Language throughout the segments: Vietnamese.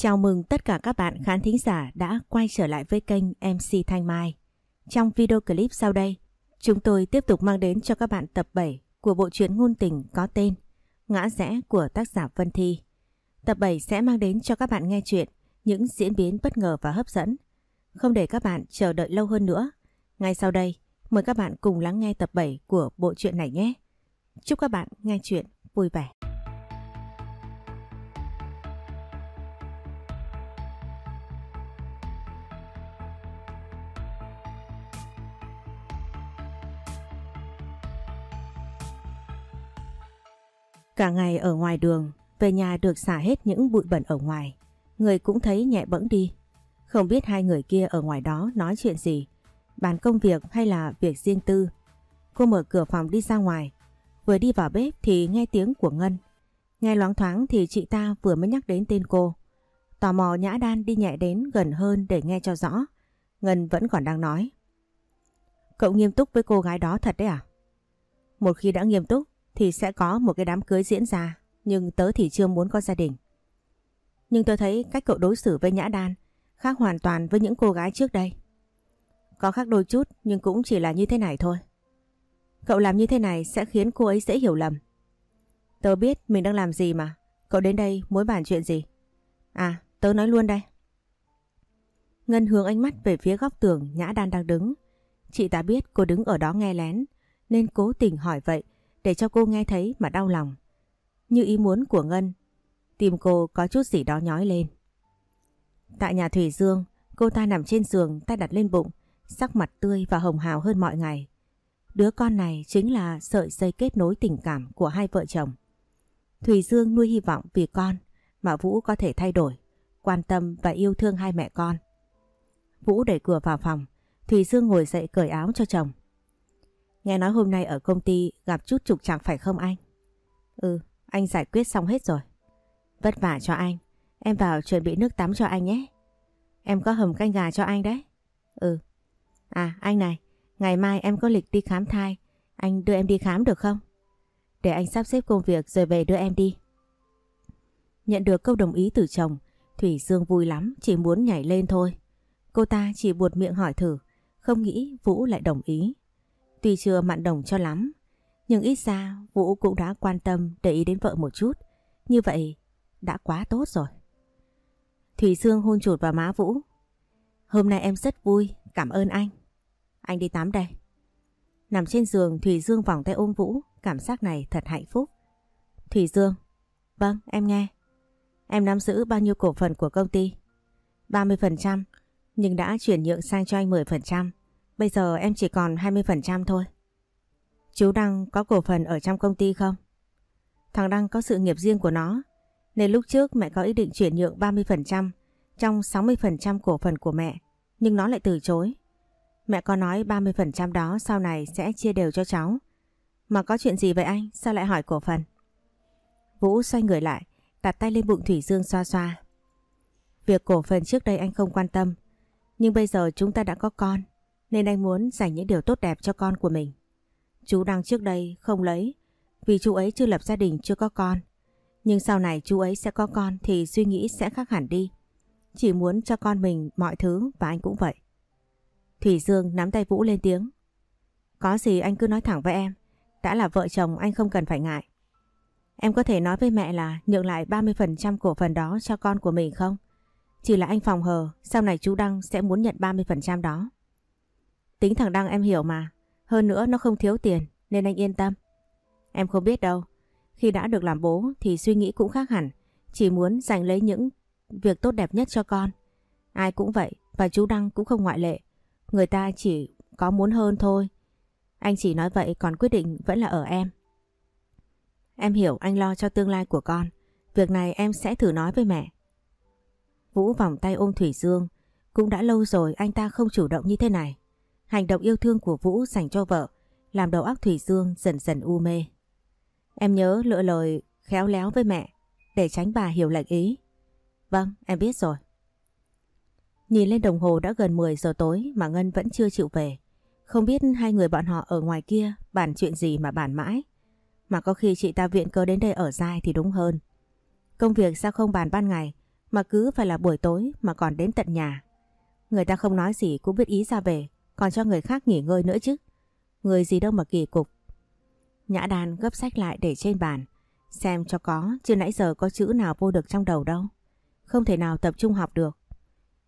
Chào mừng tất cả các bạn khán thính giả đã quay trở lại với kênh MC Thanh Mai. Trong video clip sau đây, chúng tôi tiếp tục mang đến cho các bạn tập 7 của bộ truyện ngôn tình có tên Ngã rẽ của tác giả Vân Thi. Tập 7 sẽ mang đến cho các bạn nghe chuyện những diễn biến bất ngờ và hấp dẫn. Không để các bạn chờ đợi lâu hơn nữa, ngay sau đây mời các bạn cùng lắng nghe tập 7 của bộ truyện này nhé. Chúc các bạn nghe chuyện vui vẻ. Cả ngày ở ngoài đường, về nhà được xả hết những bụi bẩn ở ngoài. Người cũng thấy nhẹ bẫng đi. Không biết hai người kia ở ngoài đó nói chuyện gì, bàn công việc hay là việc riêng tư. Cô mở cửa phòng đi ra ngoài, vừa đi vào bếp thì nghe tiếng của Ngân. Nghe loáng thoáng thì chị ta vừa mới nhắc đến tên cô. Tò mò Nhã Đan đi nhẹ đến gần hơn để nghe cho rõ. Ngân vẫn còn đang nói. Cậu nghiêm túc với cô gái đó thật đấy à? Một khi đã nghiêm túc thì sẽ có một cái đám cưới diễn ra, nhưng tớ thì chưa muốn có gia đình. Nhưng tôi thấy cách cậu đối xử với Nhã Đan khác hoàn toàn với những cô gái trước đây. Có khác đôi chút nhưng cũng chỉ là như thế này thôi. Cậu làm như thế này sẽ khiến cô ấy dễ hiểu lầm. Tớ biết mình đang làm gì mà. Cậu đến đây muốn bàn chuyện gì? À, tớ nói luôn đây. Ngân hướng ánh mắt về phía góc tường Nhã Đan đang đứng. Chị ta biết cô đứng ở đó nghe lén nên cố tình hỏi vậy để cho cô nghe thấy mà đau lòng. Như ý muốn của Ngân, tim cô có chút gì đó nhói lên. Tại nhà Thủy Dương, cô ta nằm trên giường tay đặt lên bụng, sắc mặt tươi và hồng hào hơn mọi ngày. Đứa con này chính là sợi dây kết nối tình cảm của hai vợ chồng. Thủy Dương nuôi hy vọng vì con mà Vũ có thể thay đổi, quan tâm và yêu thương hai mẹ con. Vũ đẩy cửa vào phòng, Thủy Dương ngồi dậy cởi áo cho chồng. Nghe nói hôm nay ở công ty gặp chút trục trặc phải không anh? Ừ, anh giải quyết xong hết rồi. Vất vả cho anh. Em vào chuẩn bị nước tắm cho anh nhé. Em có hầm canh gà cho anh đấy. Ừ. À anh này, ngày mai em có lịch đi khám thai. Anh đưa em đi khám được không? Để anh sắp xếp công việc rồi về đưa em đi. Nhận được câu đồng ý từ chồng, Thủy Dương vui lắm, chỉ muốn nhảy lên thôi. Cô ta chỉ buột miệng hỏi thử, không nghĩ Vũ lại đồng ý. Tuy chưa mặn đồng cho lắm, nhưng ít ra Vũ cũng đã quan tâm để ý đến vợ một chút. Như vậy đã quá tốt rồi. Thủy Dương hôn chụt vào má Vũ. Hôm nay em rất vui, cảm ơn anh. Anh đi tắm đây. Nằm trên giường Thủy Dương vòng tay ôm Vũ, cảm giác này thật hạnh phúc. Thủy Dương, vâng em nghe. Em nắm giữ bao nhiêu cổ phần của công ty? 30%, nhưng đã chuyển nhượng sang cho anh 10%. Bây giờ em chỉ còn 20% thôi. Chú Đăng có cổ phần ở trong công ty không? Thằng Đăng có sự nghiệp riêng của nó, nên lúc trước mẹ có ý định chuyển nhượng 30% trong 60% cổ phần của mẹ, nhưng nó lại từ chối. Mẹ có nói 30% đó sau này sẽ chia đều cho cháu. Mà có chuyện gì vậy anh? Sao lại hỏi cổ phần? Vũ xoay người lại, đặt tay lên bụng Thủy Dương xoa xoa. Việc cổ phần trước đây anh không quan tâm, nhưng bây giờ chúng ta đã có con, nên anh muốn dành những điều tốt đẹp cho con của mình. Chú đang trước đây không lấy vì chú ấy chưa lập gia đình chưa có con. Nhưng sau này chú ấy sẽ có con thì suy nghĩ sẽ khác hẳn đi. Chỉ muốn cho con mình mọi thứ và anh cũng vậy. Thủy Dương nắm tay Vũ lên tiếng. Có gì anh cứ nói thẳng với em. Đã là vợ chồng anh không cần phải ngại. Em có thể nói với mẹ là nhượng lại 30% cổ phần đó cho con của mình không? Chỉ là anh phòng hờ, sau này chú Đăng sẽ muốn nhận 30% đó. Tính thằng Đăng em hiểu mà, hơn nữa nó không thiếu tiền nên anh yên tâm. Em không biết đâu, khi đã được làm bố thì suy nghĩ cũng khác hẳn, chỉ muốn giành lấy những việc tốt đẹp nhất cho con. Ai cũng vậy và chú Đăng cũng không ngoại lệ. Người ta chỉ có muốn hơn thôi. Anh chỉ nói vậy còn quyết định vẫn là ở em. Em hiểu anh lo cho tương lai của con. Việc này em sẽ thử nói với mẹ. Vũ vòng tay ôm Thủy Dương. Cũng đã lâu rồi anh ta không chủ động như thế này. Hành động yêu thương của Vũ dành cho vợ làm đầu óc Thủy Dương dần dần u mê. Em nhớ lựa lời khéo léo với mẹ để tránh bà hiểu lệch ý. Vâng, em biết rồi. Nhìn lên đồng hồ đã gần 10 giờ tối mà Ngân vẫn chưa chịu về. Không biết hai người bọn họ ở ngoài kia bàn chuyện gì mà bàn mãi. Mà có khi chị ta viện cơ đến đây ở dài thì đúng hơn. Công việc sao không bàn ban ngày Mà cứ phải là buổi tối mà còn đến tận nhà. Người ta không nói gì cũng biết ý ra về, còn cho người khác nghỉ ngơi nữa chứ. Người gì đâu mà kỳ cục. Nhã đàn gấp sách lại để trên bàn, xem cho có, chứ nãy giờ có chữ nào vô được trong đầu đâu. Không thể nào tập trung học được.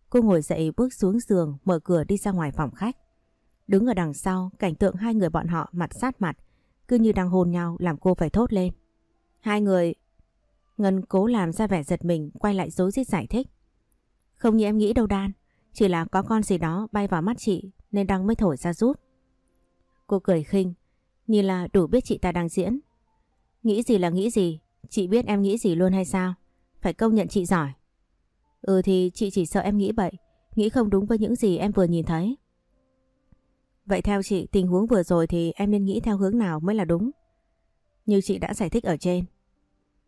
Cô ngồi dậy bước xuống giường, mở cửa đi ra ngoài phòng khách. Đứng ở đằng sau, cảnh tượng hai người bọn họ mặt sát mặt, cứ như đang hôn nhau làm cô phải thốt lên. Hai người... Ngân cố làm ra vẻ giật mình, quay lại dối rít giải thích. Không như em nghĩ đâu Đan, chỉ là có con gì đó bay vào mắt chị nên đang mới thổi ra giúp. Cô cười khinh, như là đủ biết chị ta đang diễn. Nghĩ gì là nghĩ gì, chị biết em nghĩ gì luôn hay sao? Phải công nhận chị giỏi. Ừ thì chị chỉ sợ em nghĩ bậy, nghĩ không đúng với những gì em vừa nhìn thấy. Vậy theo chị tình huống vừa rồi thì em nên nghĩ theo hướng nào mới là đúng? Như chị đã giải thích ở trên.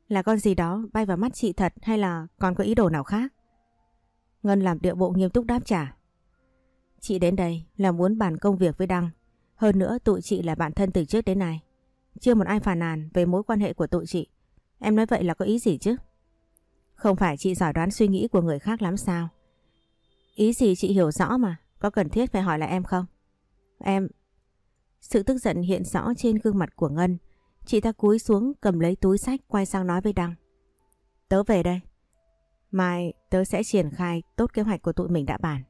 Là con gì đó bay vào mắt chị thật hay là còn có ý đồ nào khác? Ngân làm điệu bộ nghiêm túc đáp trả. Chị đến đây là muốn bàn công việc với Đăng. Hơn nữa tụi chị là bạn thân từ trước đến nay. Chưa một ai phàn nàn về mối quan hệ của tụi chị. Em nói vậy là có ý gì chứ? Không phải chị giỏi đoán suy nghĩ của người khác lắm sao? Ý gì chị hiểu rõ mà, có cần thiết phải hỏi lại em không? Em... Sự tức giận hiện rõ trên gương mặt của Ngân. Chị ta cúi xuống cầm lấy túi sách quay sang nói với Đăng. Tớ về đây. Mai tớ sẽ triển khai tốt kế hoạch của tụi mình đã bàn.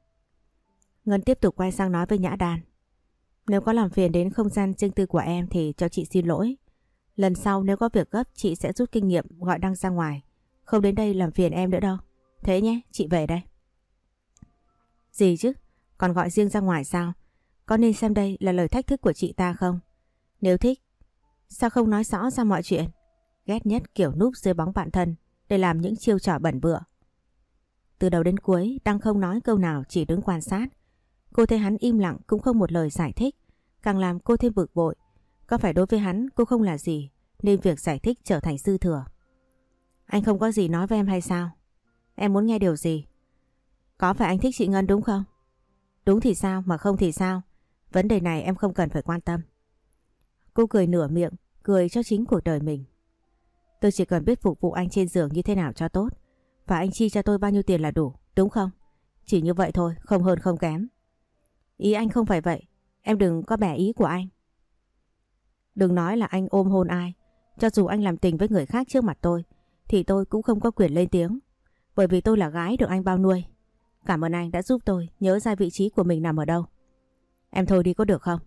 Ngân tiếp tục quay sang nói với Nhã Đan. Nếu có làm phiền đến không gian riêng tư của em thì cho chị xin lỗi. Lần sau nếu có việc gấp chị sẽ rút kinh nghiệm gọi Đăng ra ngoài. Không đến đây làm phiền em nữa đâu. Thế nhé, chị về đây. Gì chứ? Còn gọi riêng ra ngoài sao? Có nên xem đây là lời thách thức của chị ta không? Nếu thích, sao không nói rõ ra mọi chuyện? Ghét nhất kiểu núp dưới bóng bạn thân để làm những chiêu trò bẩn bựa. Từ đầu đến cuối, Đăng không nói câu nào chỉ đứng quan sát. Cô thấy hắn im lặng cũng không một lời giải thích, càng làm cô thêm bực bội. Có phải đối với hắn cô không là gì, nên việc giải thích trở thành dư thừa. Anh không có gì nói với em hay sao? Em muốn nghe điều gì? Có phải anh thích chị Ngân đúng không? Đúng thì sao mà không thì sao? Vấn đề này em không cần phải quan tâm. Cô cười nửa miệng, cười cho chính cuộc đời mình. Tôi chỉ cần biết phục vụ anh trên giường như thế nào cho tốt. Và anh chi cho tôi bao nhiêu tiền là đủ, đúng không? Chỉ như vậy thôi, không hơn không kém. Ý anh không phải vậy, em đừng có bẻ ý của anh. Đừng nói là anh ôm hôn ai, cho dù anh làm tình với người khác trước mặt tôi, thì tôi cũng không có quyền lên tiếng. Bởi vì tôi là gái được anh bao nuôi. Cảm ơn anh đã giúp tôi nhớ ra vị trí của mình nằm ở đâu. Em thôi đi có được không?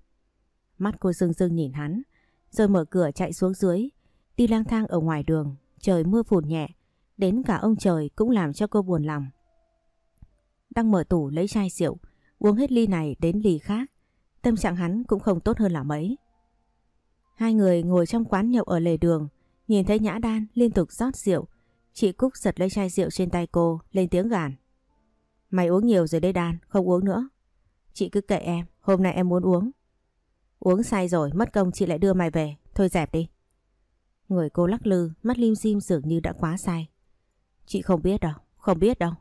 Mắt cô dưng dưng nhìn hắn, rồi mở cửa chạy xuống dưới, đi lang thang ở ngoài đường, trời mưa phùn nhẹ, đến cả ông trời cũng làm cho cô buồn lòng. Đang mở tủ lấy chai rượu, uống hết ly này đến ly khác, tâm trạng hắn cũng không tốt hơn là mấy. Hai người ngồi trong quán nhậu ở lề đường, nhìn thấy Nhã Đan liên tục rót rượu, chị Cúc giật lấy chai rượu trên tay cô, lên tiếng gàn. Mày uống nhiều rồi đấy Đan, không uống nữa. Chị cứ kệ em, hôm nay em muốn uống. Uống say rồi, mất công chị lại đưa mày về, thôi dẹp đi. Người cô lắc lư, mắt lim dim dường như đã quá say. Chị không biết đâu, không biết đâu.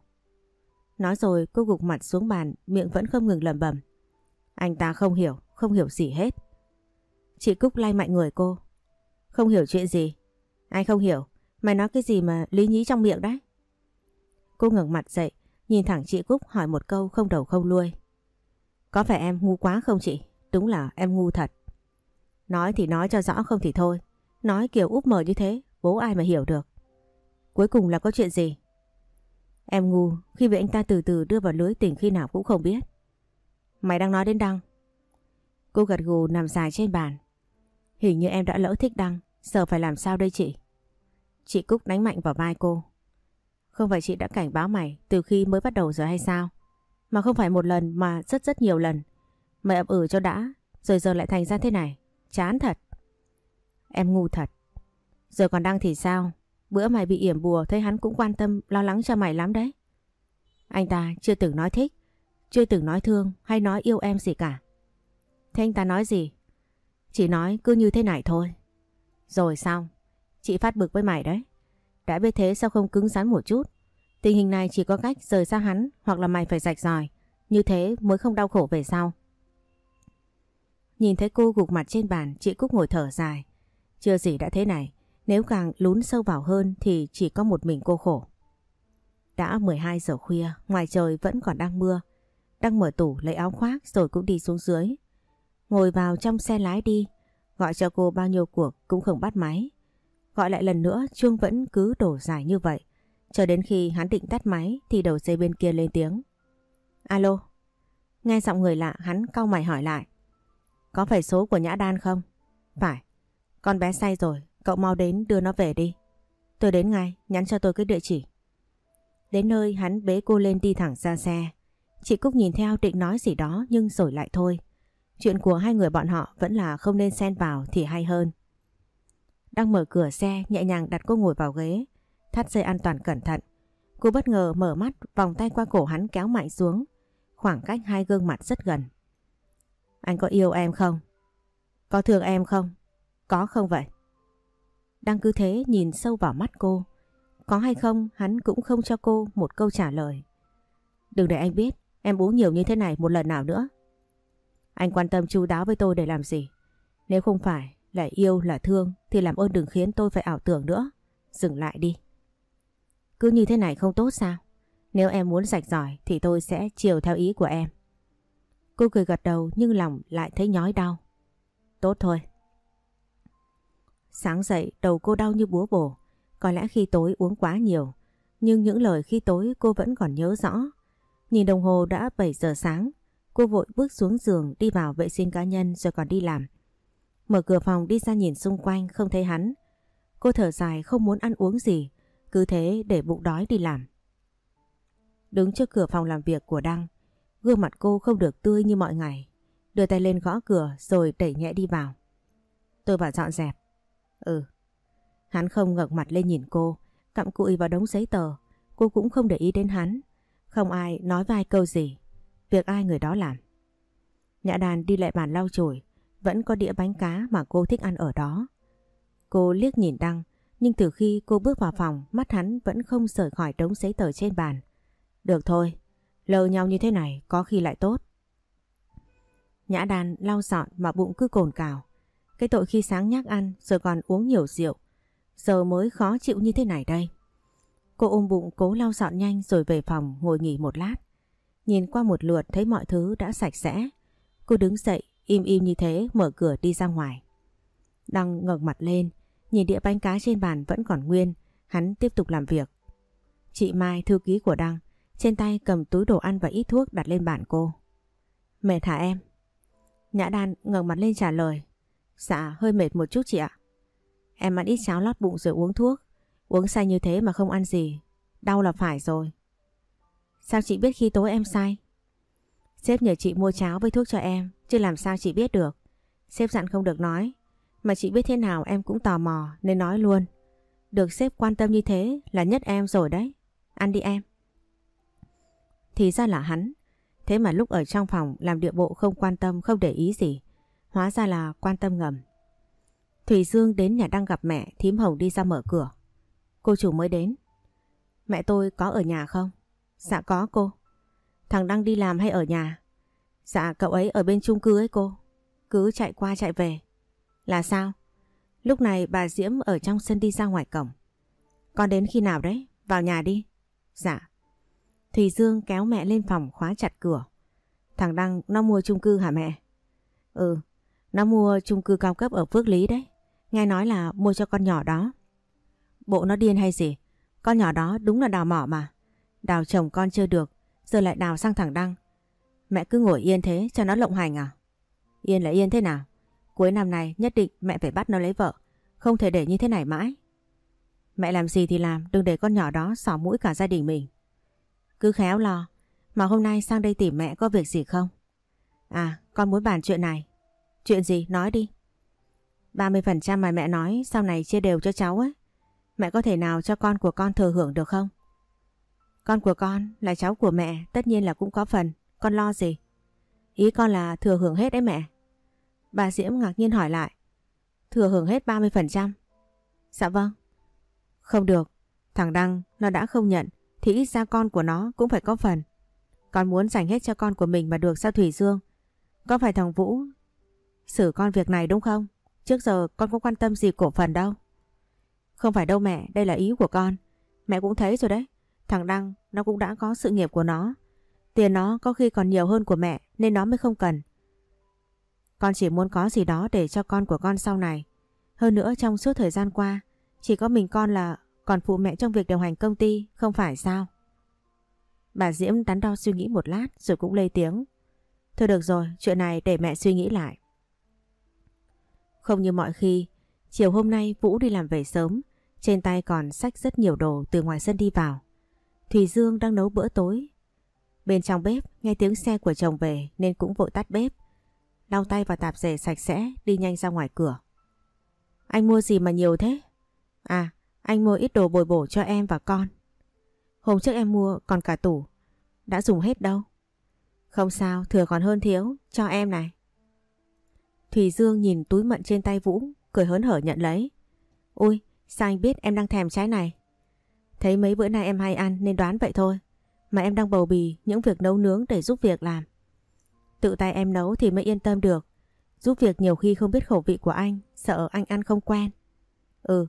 Nói rồi cô gục mặt xuống bàn, miệng vẫn không ngừng lẩm bẩm. Anh ta không hiểu, không hiểu gì hết. Chị Cúc lay mạnh người cô. Không hiểu chuyện gì? Anh không hiểu, mày nói cái gì mà lý nhí trong miệng đấy? Cô ngẩng mặt dậy, nhìn thẳng chị Cúc hỏi một câu không đầu không đuôi. Có phải em ngu quá không chị? Đúng là em ngu thật. Nói thì nói cho rõ không thì thôi. Nói kiểu úp mờ như thế, bố ai mà hiểu được. Cuối cùng là có chuyện gì? Em ngu khi bị anh ta từ từ đưa vào lưới tình khi nào cũng không biết. Mày đang nói đến Đăng. Cô gật gù nằm dài trên bàn. Hình như em đã lỡ thích Đăng, giờ phải làm sao đây chị? Chị Cúc đánh mạnh vào vai cô. Không phải chị đã cảnh báo mày từ khi mới bắt đầu rồi hay sao? Mà không phải một lần mà rất rất nhiều lần. Mày ậm ừ cho đã, rồi giờ lại thành ra thế này. Chán thật. Em ngu thật. Giờ còn Đăng thì sao? Bữa mày bị yểm bùa thấy hắn cũng quan tâm lo lắng cho mày lắm đấy. Anh ta chưa từng nói thích, chưa từng nói thương hay nói yêu em gì cả. Thế anh ta nói gì? Chỉ nói cứ như thế này thôi. Rồi xong, chị phát bực với mày đấy. Đã biết thế sao không cứng rắn một chút? Tình hình này chỉ có cách rời xa hắn hoặc là mày phải rạch ròi. Như thế mới không đau khổ về sau. Nhìn thấy cô gục mặt trên bàn, chị Cúc ngồi thở dài. Chưa gì đã thế này, nếu càng lún sâu vào hơn thì chỉ có một mình cô khổ. Đã 12 giờ khuya, ngoài trời vẫn còn đang mưa. Đang mở tủ lấy áo khoác rồi cũng đi xuống dưới. Ngồi vào trong xe lái đi, gọi cho cô bao nhiêu cuộc cũng không bắt máy. Gọi lại lần nữa chuông vẫn cứ đổ dài như vậy. Cho đến khi hắn định tắt máy thì đầu dây bên kia lên tiếng. Alo. Nghe giọng người lạ hắn cau mày hỏi lại. Có phải số của Nhã Đan không? Phải. Con bé say rồi, cậu mau đến đưa nó về đi. Tôi đến ngay, nhắn cho tôi cái địa chỉ. Đến nơi hắn bế cô lên đi thẳng ra xe. Chị Cúc nhìn theo định nói gì đó nhưng rồi lại thôi. Chuyện của hai người bọn họ vẫn là không nên xen vào thì hay hơn. Đang mở cửa xe nhẹ nhàng đặt cô ngồi vào ghế, thắt dây an toàn cẩn thận. Cô bất ngờ mở mắt vòng tay qua cổ hắn kéo mạnh xuống. Khoảng cách hai gương mặt rất gần. Anh có yêu em không? Có thương em không? Có không vậy? Đang cứ thế nhìn sâu vào mắt cô. Có hay không, hắn cũng không cho cô một câu trả lời. Đừng để anh biết, em uống nhiều như thế này một lần nào nữa. Anh quan tâm chú đáo với tôi để làm gì? Nếu không phải là yêu là thương thì làm ơn đừng khiến tôi phải ảo tưởng nữa. Dừng lại đi. Cứ như thế này không tốt sao? Nếu em muốn rạch giỏi thì tôi sẽ chiều theo ý của em. Cô cười gật đầu nhưng lòng lại thấy nhói đau. Tốt thôi. Sáng dậy, đầu cô đau như búa bổ. Có lẽ khi tối uống quá nhiều. Nhưng những lời khi tối cô vẫn còn nhớ rõ. Nhìn đồng hồ đã 7 giờ sáng. Cô vội bước xuống giường đi vào vệ sinh cá nhân rồi còn đi làm. Mở cửa phòng đi ra nhìn xung quanh, không thấy hắn. Cô thở dài, không muốn ăn uống gì. Cứ thế để bụng đói đi làm. Đứng trước cửa phòng làm việc của Đăng. Gương mặt cô không được tươi như mọi ngày. Đưa tay lên gõ cửa rồi đẩy nhẹ đi vào. Tôi vào dọn dẹp. Ừ. Hắn không ngẩng mặt lên nhìn cô, cặm cụi vào đống giấy tờ. Cô cũng không để ý đến hắn. Không ai nói vai câu gì. Việc ai người đó làm. Nhã đàn đi lại bàn lau chùi. Vẫn có đĩa bánh cá mà cô thích ăn ở đó. Cô liếc nhìn Đăng. Nhưng từ khi cô bước vào phòng, mắt hắn vẫn không rời khỏi đống giấy tờ trên bàn. Được thôi, lờ nhau như thế này có khi lại tốt. Nhã đàn lau dọn mà bụng cứ cồn cào. Cái tội khi sáng nhắc ăn, rồi còn uống nhiều rượu. Giờ mới khó chịu như thế này đây. Cô ôm bụng, cố lau dọn nhanh, rồi về phòng, ngồi nghỉ một lát. Nhìn qua một lượt, thấy mọi thứ đã sạch sẽ. Cô đứng dậy, im im như thế, mở cửa đi ra ngoài. Đăng ngẩng mặt lên, nhìn đĩa bánh cá trên bàn vẫn còn nguyên. Hắn tiếp tục làm việc. Chị Mai, thư ký của Đăng, trên tay cầm túi đồ ăn và ít thuốc đặt lên bàn cô. Mệt hả em? Nhã Đan ngẩng mặt lên trả lời. Dạ hơi mệt một chút chị ạ. Em ăn ít cháo lót bụng rồi uống thuốc. Uống say như thế mà không ăn gì. Đau là phải rồi. Sao chị biết khi tối em say? Sếp nhờ chị mua cháo với thuốc cho em. Chứ làm sao chị biết được. Sếp dặn không được nói. Mà chị biết thế nào em cũng tò mò nên nói luôn. Được sếp quan tâm như thế là nhất em rồi đấy. Ăn đi em. Thì ra là hắn. Thế mà lúc ở trong phòng làm địa bộ không quan tâm, không để ý gì. Hóa ra là quan tâm ngầm. Thủy Dương đến nhà đang gặp mẹ, thím Hồng đi ra mở cửa. Cô chủ mới đến. Mẹ tôi có ở nhà không? Dạ có cô. Thằng đang đi làm hay ở nhà? Dạ cậu ấy ở bên chung cư ấy cô. Cứ chạy qua chạy về. Là sao? Lúc này bà Diễm ở trong sân đi ra ngoài cổng. Con đến khi nào đấy? Vào nhà đi. Dạ. Thùy Dương kéo mẹ lên phòng khóa chặt cửa. Thằng Đăng nó mua chung cư hả mẹ? Ừ, nó mua chung cư cao cấp ở Phước Lý đấy. Nghe nói là mua cho con nhỏ đó. Bộ nó điên hay gì? Con nhỏ đó đúng là đào mỏ mà. Đào chồng con chưa được, giờ lại đào sang thẳng Đăng. Mẹ cứ ngồi yên thế cho nó lộng hành à? Yên là yên thế nào? Cuối năm này nhất định mẹ phải bắt nó lấy vợ. Không thể để như thế này mãi. Mẹ làm gì thì làm, đừng để con nhỏ đó xỏ mũi cả gia đình mình. Cứ khéo lo. Mà hôm nay sang đây tìm mẹ có việc gì không? À, con muốn bàn chuyện này. Chuyện gì? Nói đi. 30% mà mẹ nói sau này chia đều cho cháu ấy. Mẹ có thể nào cho con của con thừa hưởng được không? Con của con là cháu của mẹ, tất nhiên là cũng có phần. Con lo gì? Ý con là thừa hưởng hết đấy mẹ. Bà Diễm ngạc nhiên hỏi lại. Thừa hưởng hết 30%. Dạ vâng. Không được. Thằng Đăng nó đã không nhận thì ít ra con của nó cũng phải có phần. Con muốn dành hết cho con của mình mà được sao Thủy Dương? Có phải thằng Vũ xử con việc này đúng không? Trước giờ con có quan tâm gì cổ phần đâu. Không phải đâu mẹ, đây là ý của con. Mẹ cũng thấy rồi đấy. Thằng Đăng nó cũng đã có sự nghiệp của nó. Tiền nó có khi còn nhiều hơn của mẹ nên nó mới không cần. Con chỉ muốn có gì đó để cho con của con sau này. Hơn nữa trong suốt thời gian qua, chỉ có mình con là còn phụ mẹ trong việc điều hành công ty, không phải sao? Bà Diễm đắn đo suy nghĩ một lát rồi cũng lây tiếng. Thôi được rồi, chuyện này để mẹ suy nghĩ lại. Không như mọi khi, chiều hôm nay Vũ đi làm về sớm, trên tay còn xách rất nhiều đồ từ ngoài sân đi vào. Thùy Dương đang nấu bữa tối. Bên trong bếp nghe tiếng xe của chồng về nên cũng vội tắt bếp. Lau tay và tạp dề sạch sẽ đi nhanh ra ngoài cửa. Anh mua gì mà nhiều thế? À, anh mua ít đồ bồi bổ cho em và con. Hôm trước em mua còn cả tủ. Đã dùng hết đâu. Không sao, thừa còn hơn thiếu, cho em này. Thùy Dương nhìn túi mận trên tay Vũ, cười hớn hở nhận lấy. Ôi, sao anh biết em đang thèm trái này? Thấy mấy bữa nay em hay ăn nên đoán vậy thôi. Mà em đang bầu bì những việc nấu nướng để giúp việc làm. Tự tay em nấu thì mới yên tâm được. Giúp việc nhiều khi không biết khẩu vị của anh, sợ anh ăn không quen. Ừ,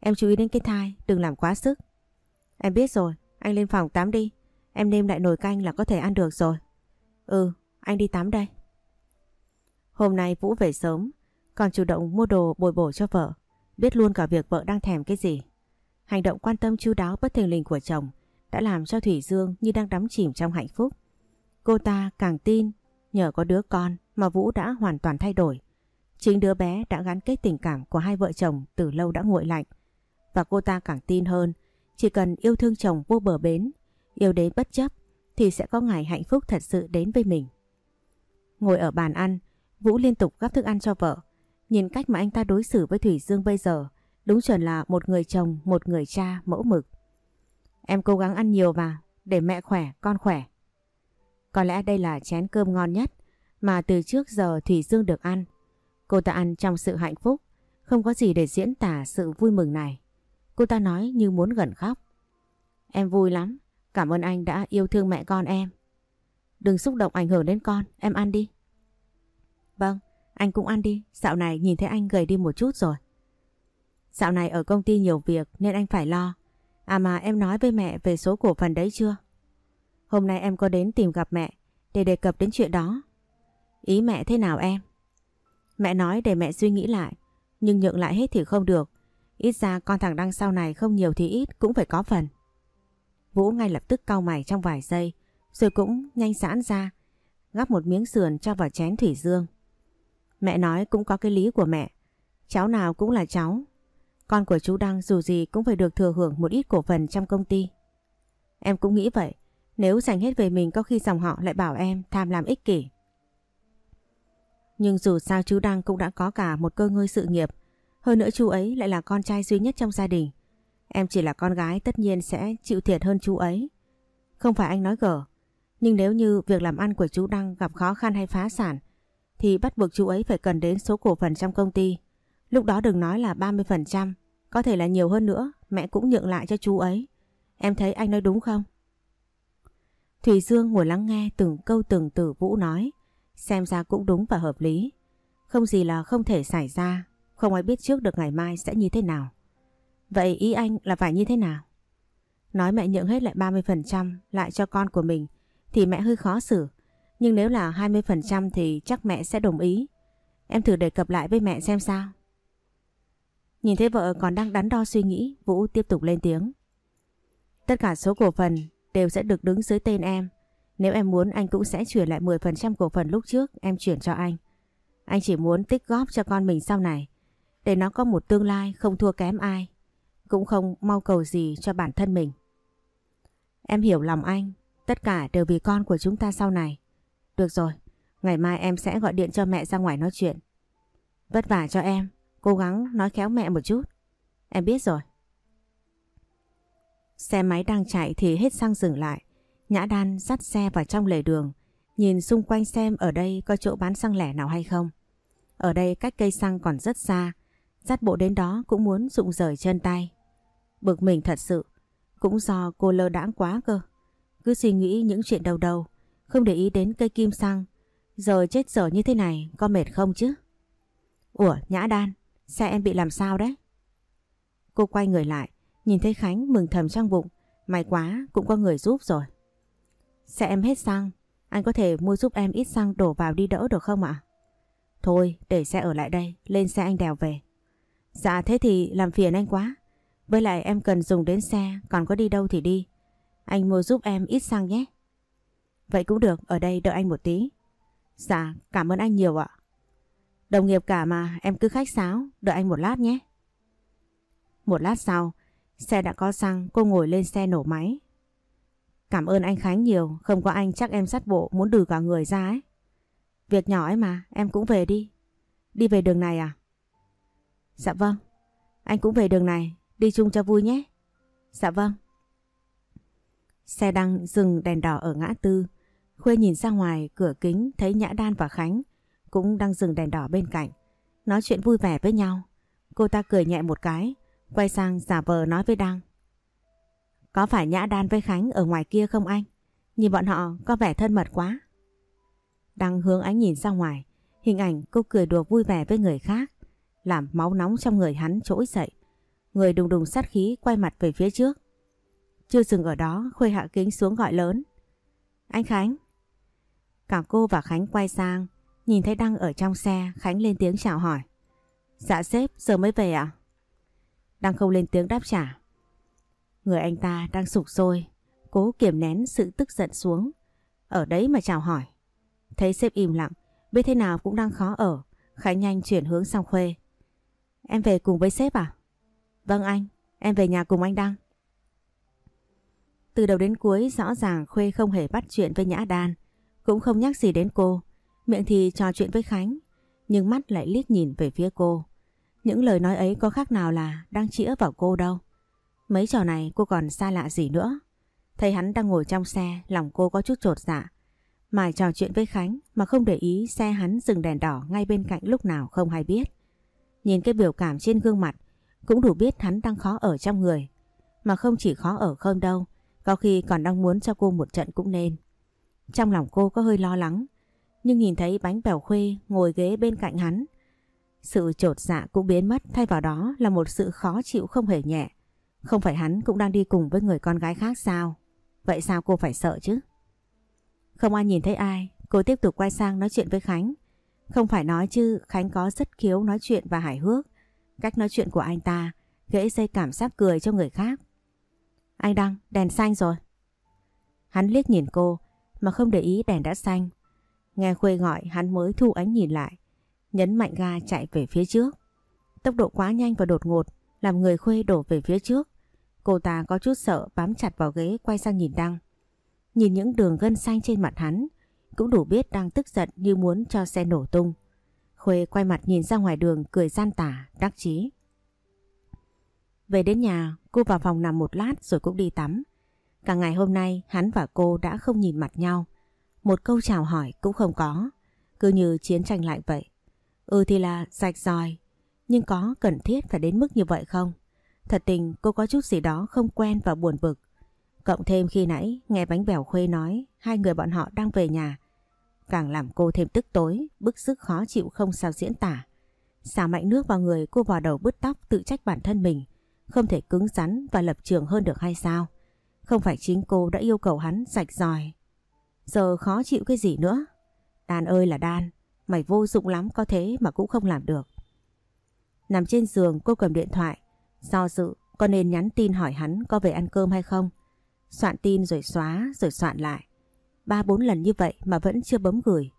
em chú ý đến cái thai, đừng làm quá sức. Em biết rồi, anh lên phòng tắm đi. Em nêm lại nồi canh là có thể ăn được rồi. Ừ, anh đi tắm đây. Hôm nay Vũ về sớm, còn chủ động mua đồ bồi bổ cho vợ. Biết luôn cả việc vợ đang thèm cái gì. Hành động quan tâm chu đáo bất thình lình của chồng đã làm cho Thủy Dương như đang đắm chìm trong hạnh phúc. Cô ta càng tin nhờ có đứa con mà Vũ đã hoàn toàn thay đổi. Chính đứa bé đã gắn kết tình cảm của hai vợ chồng từ lâu đã nguội lạnh. Và cô ta càng tin hơn, chỉ cần yêu thương chồng vô bờ bến, yêu đến bất chấp, thì sẽ có ngày hạnh phúc thật sự đến với mình. Ngồi ở bàn ăn, Vũ liên tục gắp thức ăn cho vợ. Nhìn cách mà anh ta đối xử với Thủy Dương bây giờ, đúng chuẩn là một người chồng, một người cha mẫu mực. Em cố gắng ăn nhiều vào, để mẹ khỏe, con khỏe. Có lẽ đây là chén cơm ngon nhất mà từ trước giờ Thủy Dương được ăn. Cô ta ăn trong sự hạnh phúc, không có gì để diễn tả sự vui mừng này. Cô ta nói như muốn gần khóc. Em vui lắm, cảm ơn anh đã yêu thương mẹ con em. Đừng xúc động ảnh hưởng đến con, em ăn đi. Vâng, anh cũng ăn đi, dạo này nhìn thấy anh gầy đi một chút rồi. Dạo này ở công ty nhiều việc nên anh phải lo. À mà em nói với mẹ về số cổ phần đấy chưa? Hôm nay em có đến tìm gặp mẹ để đề cập đến chuyện đó. Ý mẹ thế nào em? Mẹ nói để mẹ suy nghĩ lại, nhưng nhượng lại hết thì không được. Ít ra con thằng Đăng sau này không nhiều thì ít cũng phải có phần. Vũ ngay lập tức cau mày trong vài giây, rồi cũng nhanh giãn ra, gắp một miếng sườn cho vào chén thủy dương. Mẹ nói cũng có cái lý của mẹ, cháu nào cũng là cháu. Con của chú Đăng dù gì cũng phải được thừa hưởng một ít cổ phần trong công ty. Em cũng nghĩ vậy, nếu dành hết về mình có khi dòng họ lại bảo em tham làm ích kỷ. Nhưng dù sao chú Đăng cũng đã có cả một cơ ngơi sự nghiệp. Hơn nữa chú ấy lại là con trai duy nhất trong gia đình. Em chỉ là con gái tất nhiên sẽ chịu thiệt hơn chú ấy. Không phải anh nói gở. Nhưng nếu như việc làm ăn của chú Đăng gặp khó khăn hay phá sản thì bắt buộc chú ấy phải cần đến số cổ phần trong công ty. Lúc đó đừng nói là 30%, có thể là nhiều hơn nữa, mẹ cũng nhượng lại cho chú ấy. Em thấy anh nói đúng không? Thủy Dương ngồi lắng nghe từng câu từng từ Vũ nói, xem ra cũng đúng và hợp lý. Không gì là không thể xảy ra, không ai biết trước được ngày mai sẽ như thế nào. Vậy ý anh là phải như thế nào? Nói mẹ nhượng hết lại 30% lại cho con của mình thì mẹ hơi khó xử. Nhưng nếu là 20% thì chắc mẹ sẽ đồng ý. Em thử đề cập lại với mẹ xem sao. Nhìn thấy vợ còn đang đắn đo suy nghĩ, Vũ tiếp tục lên tiếng. Tất cả số cổ phần đều sẽ được đứng dưới tên em. Nếu em muốn anh cũng sẽ chuyển lại 10% cổ phần lúc trước em chuyển cho anh. Anh chỉ muốn tích góp cho con mình sau này. Để nó có một tương lai không thua kém ai. Cũng không mau cầu gì cho bản thân mình. Em hiểu lòng anh. Tất cả đều vì con của chúng ta sau này. Được rồi. Ngày mai em sẽ gọi điện cho mẹ ra ngoài nói chuyện. Vất vả cho em. Cố gắng nói khéo mẹ một chút. Em biết rồi. Xe máy đang chạy thì hết xăng dừng lại. Nhã Đan dắt xe vào trong lề đường, nhìn xung quanh xem ở đây có chỗ bán xăng lẻ nào hay không. Ở đây cách cây xăng còn rất xa, dắt bộ đến đó cũng muốn rụng rời chân tay. Bực mình thật sự, cũng do cô lơ đãng quá cơ. Cứ suy nghĩ những chuyện đầu đầu, không để ý đến cây kim xăng. Giờ chết dở như thế này, có mệt không chứ? Ủa, Nhã Đan, xe em bị làm sao đấy? Cô quay người lại, nhìn thấy Khánh mừng thầm trong bụng, May quá cũng có người giúp rồi. Xe em hết xăng, anh có thể mua giúp em ít xăng đổ vào đi đỡ được không ạ? Thôi để xe ở lại đây, lên xe anh đèo về. Dạ thế thì làm phiền anh quá. Với lại em cần dùng đến xe, còn có đi đâu thì đi. Anh mua giúp em ít xăng nhé. Vậy cũng được, ở đây đợi anh một tí. Dạ, cảm ơn anh nhiều ạ. Đồng nghiệp cả mà, em cứ khách sáo, đợi anh một lát nhé. Một lát sau, xe đã có xăng, cô ngồi lên xe nổ máy. Cảm ơn anh Khánh nhiều, không có anh chắc em sát bộ muốn đừ cả người ra ấy. Việc nhỏ ấy mà, em cũng về đi. Đi về đường này à? Dạ vâng, anh cũng về đường này, đi chung cho vui nhé. Dạ vâng. Xe đang dừng đèn đỏ ở ngã tư. Khuê nhìn ra ngoài cửa kính thấy Nhã Đan và Khánh cũng đang dừng đèn đỏ bên cạnh. Nói chuyện vui vẻ với nhau. Cô ta cười nhẹ một cái, quay sang giả vờ nói với Đăng. Có phải Nhã Đan với Khánh ở ngoài kia không anh? Nhìn bọn họ có vẻ thân mật quá. Đăng hướng ánh nhìn ra ngoài, hình ảnh cô cười đùa vui vẻ với người khác, làm máu nóng trong người hắn trỗi dậy. Người đùng đùng sát khí quay mặt về phía trước. Chưa dừng ở đó, Khuê hạ kính xuống gọi lớn. Anh Khánh. Cả cô và Khánh quay sang, nhìn thấy Đăng ở trong xe, Khánh lên tiếng chào hỏi. Dạ sếp, giờ mới về ạ? À? Đăng không lên tiếng đáp trả. Người anh ta đang sụp sôi, cố kiềm nén sự tức giận xuống. Ở đấy mà chào hỏi. Thấy sếp im lặng, biết thế nào cũng đang khó ở, Khánh nhanh chuyển hướng sang Khuê. Em về cùng với sếp à? Vâng anh, em về nhà cùng anh Đăng. Từ đầu đến cuối rõ ràng Khuê không hề bắt chuyện với Nhã Đan, cũng không nhắc gì đến cô, miệng thì trò chuyện với Khánh, nhưng mắt lại liếc nhìn về phía cô. Những lời nói ấy có khác nào là đang chĩa vào cô đâu. Mấy trò này cô còn xa lạ gì nữa. Thấy hắn đang ngồi trong xe, lòng cô có chút trột dạ. Mải trò chuyện với Khánh mà không để ý xe hắn dừng đèn đỏ ngay bên cạnh lúc nào không hay biết. Nhìn cái biểu cảm trên gương mặt cũng đủ biết hắn đang khó ở trong người. Mà không chỉ khó ở không đâu, có khi còn đang muốn cho cô một trận cũng nên. Trong lòng cô có hơi lo lắng, nhưng nhìn thấy bánh bèo khuê ngồi ghế bên cạnh hắn. Sự trột dạ cũng biến mất thay vào đó là một sự khó chịu không hề nhẹ. Không phải hắn cũng đang đi cùng với người con gái khác sao? Vậy sao cô phải sợ chứ? Không ai nhìn thấy ai, cô tiếp tục quay sang nói chuyện với Khánh. Không phải nói chứ Khánh có rất khiếu nói chuyện và hài hước. Cách nói chuyện của anh ta gãy dây cảm giác cười cho người khác. Anh Đăng, đèn xanh rồi. Hắn liếc nhìn cô mà không để ý đèn đã xanh. Nghe Khuê gọi hắn mới thu ánh nhìn lại. Nhấn mạnh ga chạy về phía trước. Tốc độ quá nhanh và đột ngột làm người Khuê đổ về phía trước. Cô ta có chút sợ bám chặt vào ghế quay sang nhìn Đăng. Nhìn những đường gân xanh trên mặt hắn cũng đủ biết đang tức giận như muốn cho xe nổ tung. Khuê quay mặt nhìn ra ngoài đường cười gian tả, đắc chí. Về đến nhà, cô vào phòng nằm một lát rồi cũng đi tắm. Cả ngày hôm nay hắn và cô đã không nhìn mặt nhau. Một câu chào hỏi cũng không có. Cứ như chiến tranh lại vậy. Ừ thì là sạch ròi. Nhưng có cần thiết phải đến mức như vậy không? Thật tình cô có chút gì đó không quen và buồn bực. Cộng thêm khi nãy nghe bánh bèo khuê nói hai người bọn họ đang về nhà. Càng làm cô thêm tức tối, bức sức khó chịu không sao diễn tả. Xả mạnh nước vào người cô vào đầu bứt tóc tự trách bản thân mình. Không thể cứng rắn và lập trường hơn được hay sao? Không phải chính cô đã yêu cầu hắn sạch ròi. Giờ khó chịu cái gì nữa? Đan ơi là Đan, mày vô dụng lắm có thế mà cũng không làm được. Nằm trên giường cô cầm điện thoại, do dự có nên nhắn tin hỏi hắn có về ăn cơm hay không. Soạn tin rồi xóa rồi soạn lại. Ba bốn lần như vậy mà vẫn chưa bấm gửi.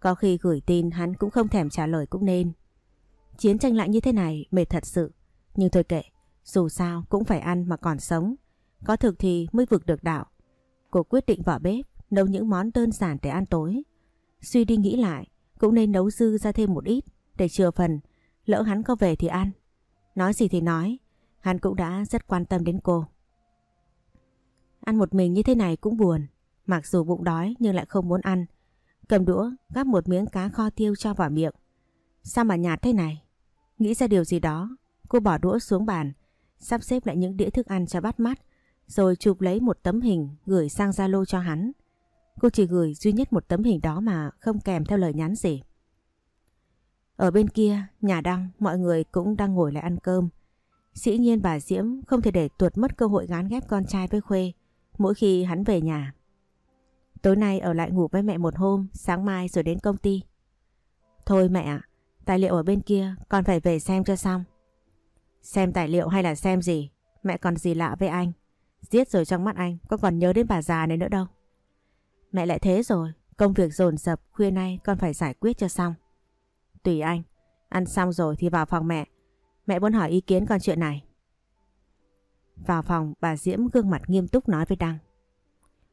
Có khi gửi tin hắn cũng không thèm trả lời cũng nên. Chiến tranh lạnh như thế này mệt thật sự. Nhưng thôi kệ, dù sao cũng phải ăn mà còn sống. Có thực thì mới vực được đạo. Cô quyết định vào bếp nấu những món đơn giản để ăn tối. Suy đi nghĩ lại, cũng nên nấu dư ra thêm một ít để chừa phần. Lỡ hắn có về thì ăn. Nói gì thì nói, hắn cũng đã rất quan tâm đến cô. Ăn một mình như thế này cũng buồn. Mặc dù bụng đói nhưng lại không muốn ăn. Cầm đũa, gắp một miếng cá kho tiêu cho vào miệng. Sao mà nhạt thế này? Nghĩ ra điều gì đó, cô bỏ đũa xuống bàn, sắp xếp lại những đĩa thức ăn cho bắt mắt, rồi chụp lấy một tấm hình gửi sang Zalo cho hắn. Cô chỉ gửi duy nhất một tấm hình đó mà không kèm theo lời nhắn gì. Ở bên kia, nhà Đăng, mọi người cũng đang ngồi lại ăn cơm. Dĩ nhiên bà Diễm không thể để tuột mất cơ hội gán ghép con trai với Khuê mỗi khi hắn về nhà. Tối nay ở lại ngủ với mẹ một hôm, sáng mai rồi đến công ty. Thôi mẹ ạ, tài liệu ở bên kia con phải về xem cho xong. Xem tài liệu hay là xem gì, mẹ còn gì lạ với anh. Giết rồi trong mắt anh, con còn nhớ đến bà già này nữa đâu. Mẹ lại thế rồi, công việc dồn dập khuya nay con phải giải quyết cho xong. Tùy anh, ăn xong rồi thì vào phòng mẹ. Mẹ muốn hỏi ý kiến con chuyện này. Vào phòng bà Diễm gương mặt nghiêm túc nói với Đăng.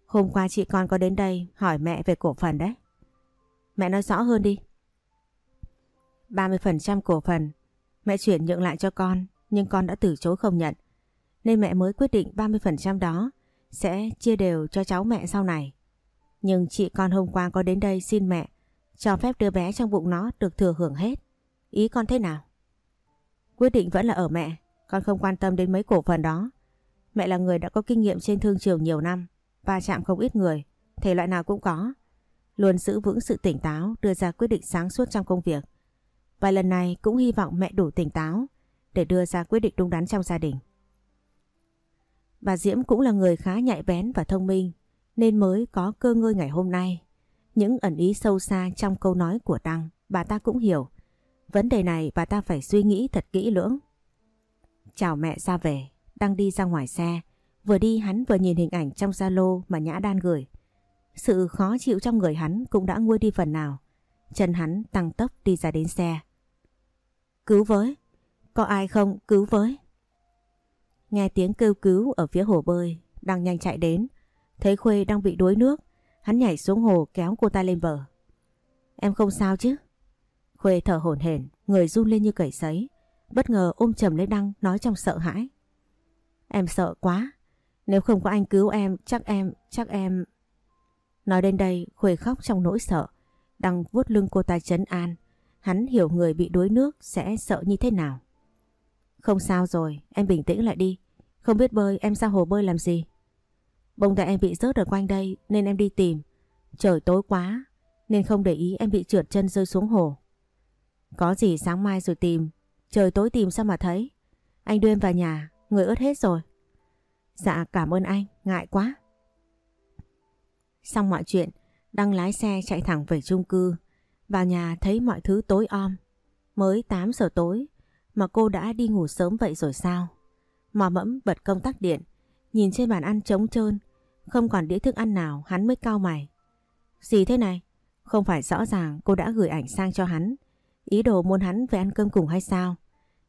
Hôm qua chị con có đến đây hỏi mẹ về cổ phần đấy. Mẹ nói rõ hơn đi. 30% cổ phần mẹ chuyển nhượng lại cho con nhưng con đã từ chối không nhận. Nên mẹ mới quyết định 30% đó sẽ chia đều cho cháu mẹ sau này. Nhưng chị con hôm qua có đến đây xin mẹ cho phép đứa bé trong bụng nó được thừa hưởng hết. Ý con thế nào? Quyết định vẫn là ở mẹ, con không quan tâm đến mấy cổ phần đó. Mẹ là người đã có kinh nghiệm trên thương trường nhiều năm, va chạm không ít người, thể loại nào cũng có. Luôn giữ vững sự tỉnh táo, đưa ra quyết định sáng suốt trong công việc. Và lần này cũng hy vọng mẹ đủ tỉnh táo để đưa ra quyết định đúng đắn trong gia đình. Bà Diễm cũng là người khá nhạy bén và thông minh nên mới có cơ ngơi ngày hôm nay. Những ẩn ý sâu xa trong câu nói của Đăng bà ta cũng hiểu. Vấn đề này bà ta phải suy nghĩ thật kỹ lưỡng. Chào mẹ ra về, Đăng đi ra ngoài xe. Vừa đi hắn vừa nhìn hình ảnh trong Zalo mà Nhã Đan gửi. Sự khó chịu trong người hắn cũng đã nguôi đi phần nào. Chân hắn tăng tốc đi ra đến xe. Cứu với! Có ai không? Cứu với! Nghe tiếng kêu cứu ở phía hồ bơi, đang nhanh chạy đến. Thấy Khuê đang bị đuối nước, hắn nhảy xuống hồ kéo cô ta lên bờ. Em không sao chứ? Khuê thở hổn hển, người run lên như cầy sấy. Bất ngờ ôm chầm lấy Đăng nói trong sợ hãi. Em sợ quá. Nếu không có anh cứu em, chắc em, chắc em... Nói đến đây, Khuê khóc trong nỗi sợ. Đăng vuốt lưng cô ta chấn an. Hắn hiểu người bị đuối nước sẽ sợ như thế nào. Không sao rồi, em bình tĩnh lại đi. Không biết bơi, em ra hồ bơi làm gì? Bông tại em bị rớt ở quanh đây nên em đi tìm. Trời tối quá nên không để ý em bị trượt chân rơi xuống hồ. Có gì sáng mai rồi tìm. Trời tối tìm sao mà thấy. Anh đưa em vào nhà, người ướt hết rồi. Dạ cảm ơn anh, ngại quá. Xong mọi chuyện, Đăng lái xe chạy thẳng về chung cư. Vào nhà thấy mọi thứ tối om. Mới 8 giờ tối mà cô đã đi ngủ sớm vậy rồi sao? Mò mẫm bật công tắc điện, nhìn trên bàn ăn trống trơn, không còn đĩa thức ăn nào hắn mới cao mày. Gì thế này? Không phải rõ ràng cô đã gửi ảnh sang cho hắn, ý đồ muốn hắn về ăn cơm cùng hay sao?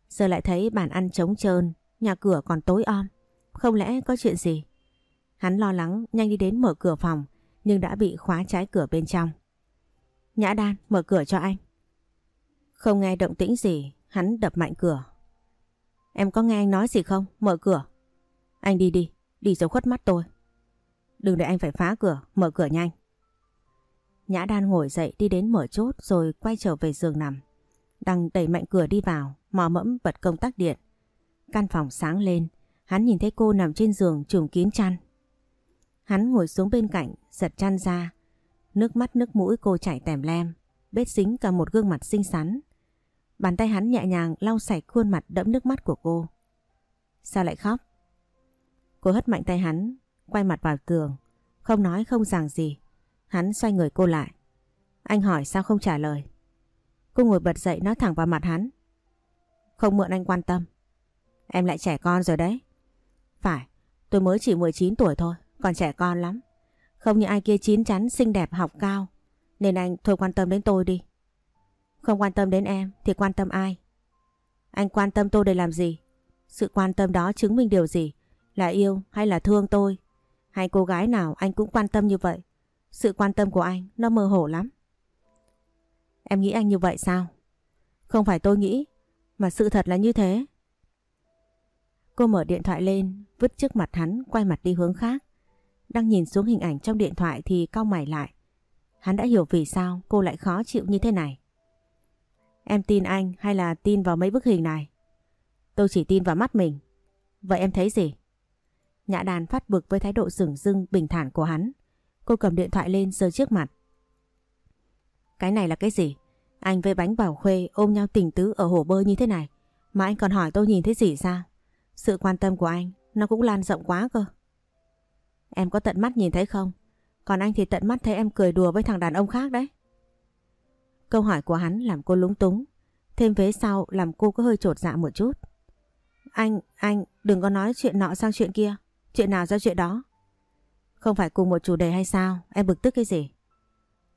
Giờ lại thấy bàn ăn trống trơn, nhà cửa còn tối om, không lẽ có chuyện gì? Hắn lo lắng nhanh đi đến mở cửa phòng nhưng đã bị khóa trái cửa bên trong. Nhã Đan mở cửa cho anh. Không nghe động tĩnh gì, hắn đập mạnh cửa. Em có nghe anh nói gì không? Mở cửa. Anh đi đi, đi rồi khuất mắt tôi. Đừng để anh phải phá cửa, mở cửa nhanh. Nhã Đan ngồi dậy đi đến mở chốt rồi quay trở về giường nằm. Đăng đẩy mạnh cửa đi vào, mò mẫm bật công tắc điện. Căn phòng sáng lên, hắn nhìn thấy cô nằm trên giường trùm kín chăn. Hắn ngồi xuống bên cạnh, giật chăn ra. Nước mắt nước mũi cô chảy tèm lem, bết dính cả một gương mặt xinh xắn. Bàn tay hắn nhẹ nhàng lau sạch khuôn mặt đẫm nước mắt của cô. Sao lại khóc? Cô hất mạnh tay hắn, quay mặt vào tường, không nói không rằng gì. Hắn xoay người cô lại. Anh hỏi sao không trả lời. Cô ngồi bật dậy nói thẳng vào mặt hắn. Không mượn anh quan tâm. Em lại trẻ con rồi đấy. Phải, tôi mới chỉ 19 tuổi thôi, còn trẻ con lắm. Không như ai kia chín chắn, xinh đẹp, học cao. Nên anh thôi quan tâm đến tôi đi. Không quan tâm đến em thì quan tâm ai? Anh quan tâm tôi để làm gì? Sự quan tâm đó chứng minh điều gì? Là yêu hay là thương tôi? Hay cô gái nào anh cũng quan tâm như vậy? Sự quan tâm của anh nó mơ hồ lắm. Em nghĩ anh như vậy sao? Không phải tôi nghĩ, mà sự thật là như thế. Cô mở điện thoại lên, vứt trước mặt hắn, quay mặt đi hướng khác. Đang nhìn xuống hình ảnh trong điện thoại thì cau mày lại. Hắn đã hiểu vì sao cô lại khó chịu như thế này. Em tin anh hay là tin vào mấy bức hình này? Tôi chỉ tin vào mắt mình. Vậy em thấy gì? Nhã đàn phát bực với thái độ rừng rưng bình thản của hắn. Cô cầm điện thoại lên giơ trước mặt. Cái này là cái gì? Anh với bánh bảo khuê ôm nhau tình tứ ở hồ bơi như thế này. Mà anh còn hỏi tôi nhìn thấy gì ra? Sự quan tâm của anh, nó cũng lan rộng quá cơ. Em có tận mắt nhìn thấy không? Còn anh thì tận mắt thấy em cười đùa với thằng đàn ông khác đấy. Câu hỏi của hắn làm cô lúng túng. Thêm vế sau làm cô có hơi trột dạ một chút. Anh, anh đừng có nói chuyện nọ sang chuyện kia. Chuyện nào ra chuyện đó. Không phải cùng một chủ đề hay sao? Em bực tức cái gì?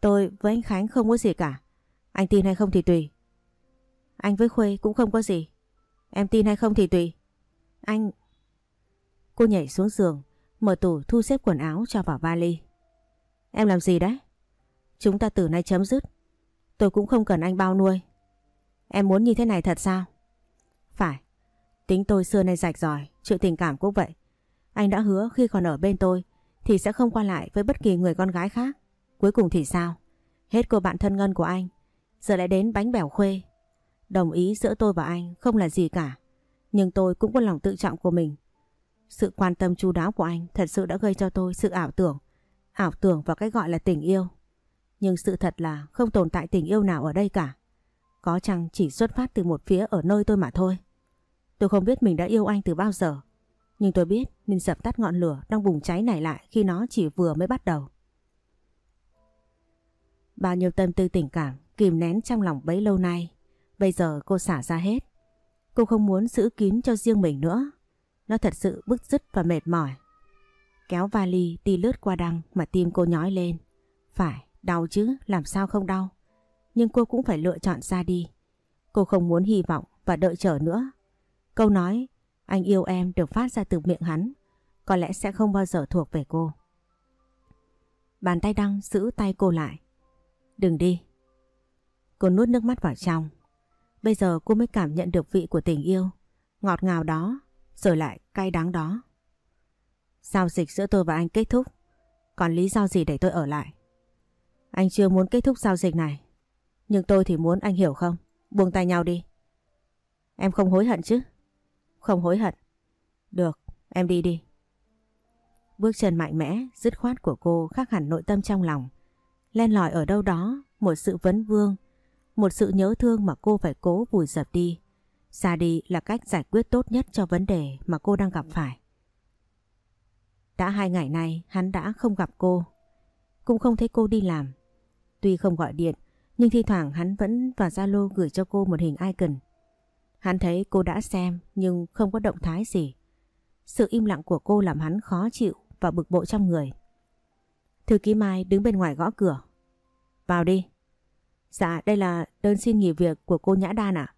Tôi với anh Khánh không có gì cả. Anh tin hay không thì tùy. Anh với Khuê cũng không có gì. Em tin hay không thì tùy. Anh... Cô nhảy xuống giường, mở tủ thu xếp quần áo cho vào vali. Em làm gì đấy? Chúng ta từ nay chấm dứt. Tôi cũng không cần anh bao nuôi. Em muốn như thế này thật sao? Phải. Tính tôi xưa nay rạch ròi, chuyện tình cảm cũng vậy. Anh đã hứa khi còn ở bên tôi thì sẽ không qua lại với bất kỳ người con gái khác. Cuối cùng thì sao? Hết cô bạn thân ngân của anh, giờ lại đến bánh bèo khuê. Đồng ý giữa tôi và anh không là gì cả. Nhưng tôi cũng có lòng tự trọng của mình. Sự quan tâm chu đáo của anh thật sự đã gây cho tôi sự ảo tưởng. Ảo tưởng vào cái gọi là tình yêu. Nhưng sự thật là không tồn tại tình yêu nào ở đây cả. Có chăng chỉ xuất phát từ một phía ở nơi tôi mà thôi. Tôi không biết mình đã yêu anh từ bao giờ. Nhưng tôi biết nên dập tắt ngọn lửa đang bùng cháy này lại khi nó chỉ vừa mới bắt đầu. Bao nhiêu tâm tư tình cảm kìm nén trong lòng bấy lâu nay. Bây giờ cô xả ra hết. Cô không muốn giữ kín cho riêng mình nữa. Nó thật sự bức dứt và mệt mỏi. Kéo vali đi lướt qua đăng mà tim cô nhói lên. Phải, đau chứ, làm sao không đau. Nhưng cô cũng phải lựa chọn ra đi. Cô không muốn hy vọng và đợi chờ nữa. Câu nói anh yêu em được phát ra từ miệng hắn. Có lẽ sẽ không bao giờ thuộc về cô. Bàn tay Đăng giữ tay cô lại. Đừng đi. Cô nuốt nước mắt vào trong. Bây giờ cô mới cảm nhận được vị của tình yêu. Ngọt ngào đó, rồi lại cay đắng đó. Giao dịch giữa tôi và anh kết thúc. Còn lý do gì để tôi ở lại? Anh chưa muốn kết thúc giao dịch này. Nhưng tôi thì muốn anh hiểu không? Buông tay nhau đi. Em không hối hận chứ? Không hối hận. Được, em đi đi. Bước chân mạnh mẽ, dứt khoát của cô khác hẳn nội tâm trong lòng. Len lỏi ở đâu đó, một sự vấn vương, một sự nhớ thương mà cô phải cố vùi dập đi. Xa đi là cách giải quyết tốt nhất cho vấn đề mà cô đang gặp phải. Đã hai ngày nay hắn đã không gặp cô. Cũng không thấy cô đi làm. Tuy không gọi điện, nhưng thi thoảng hắn vẫn vào Zalo gửi cho cô một hình icon. Hắn thấy cô đã xem nhưng không có động thái gì. Sự im lặng của cô làm hắn khó chịu và bực bội trong người. Thư ký Mai đứng bên ngoài gõ cửa. Vào đi. Dạ đây là đơn xin nghỉ việc của cô Nhã Đan ạ.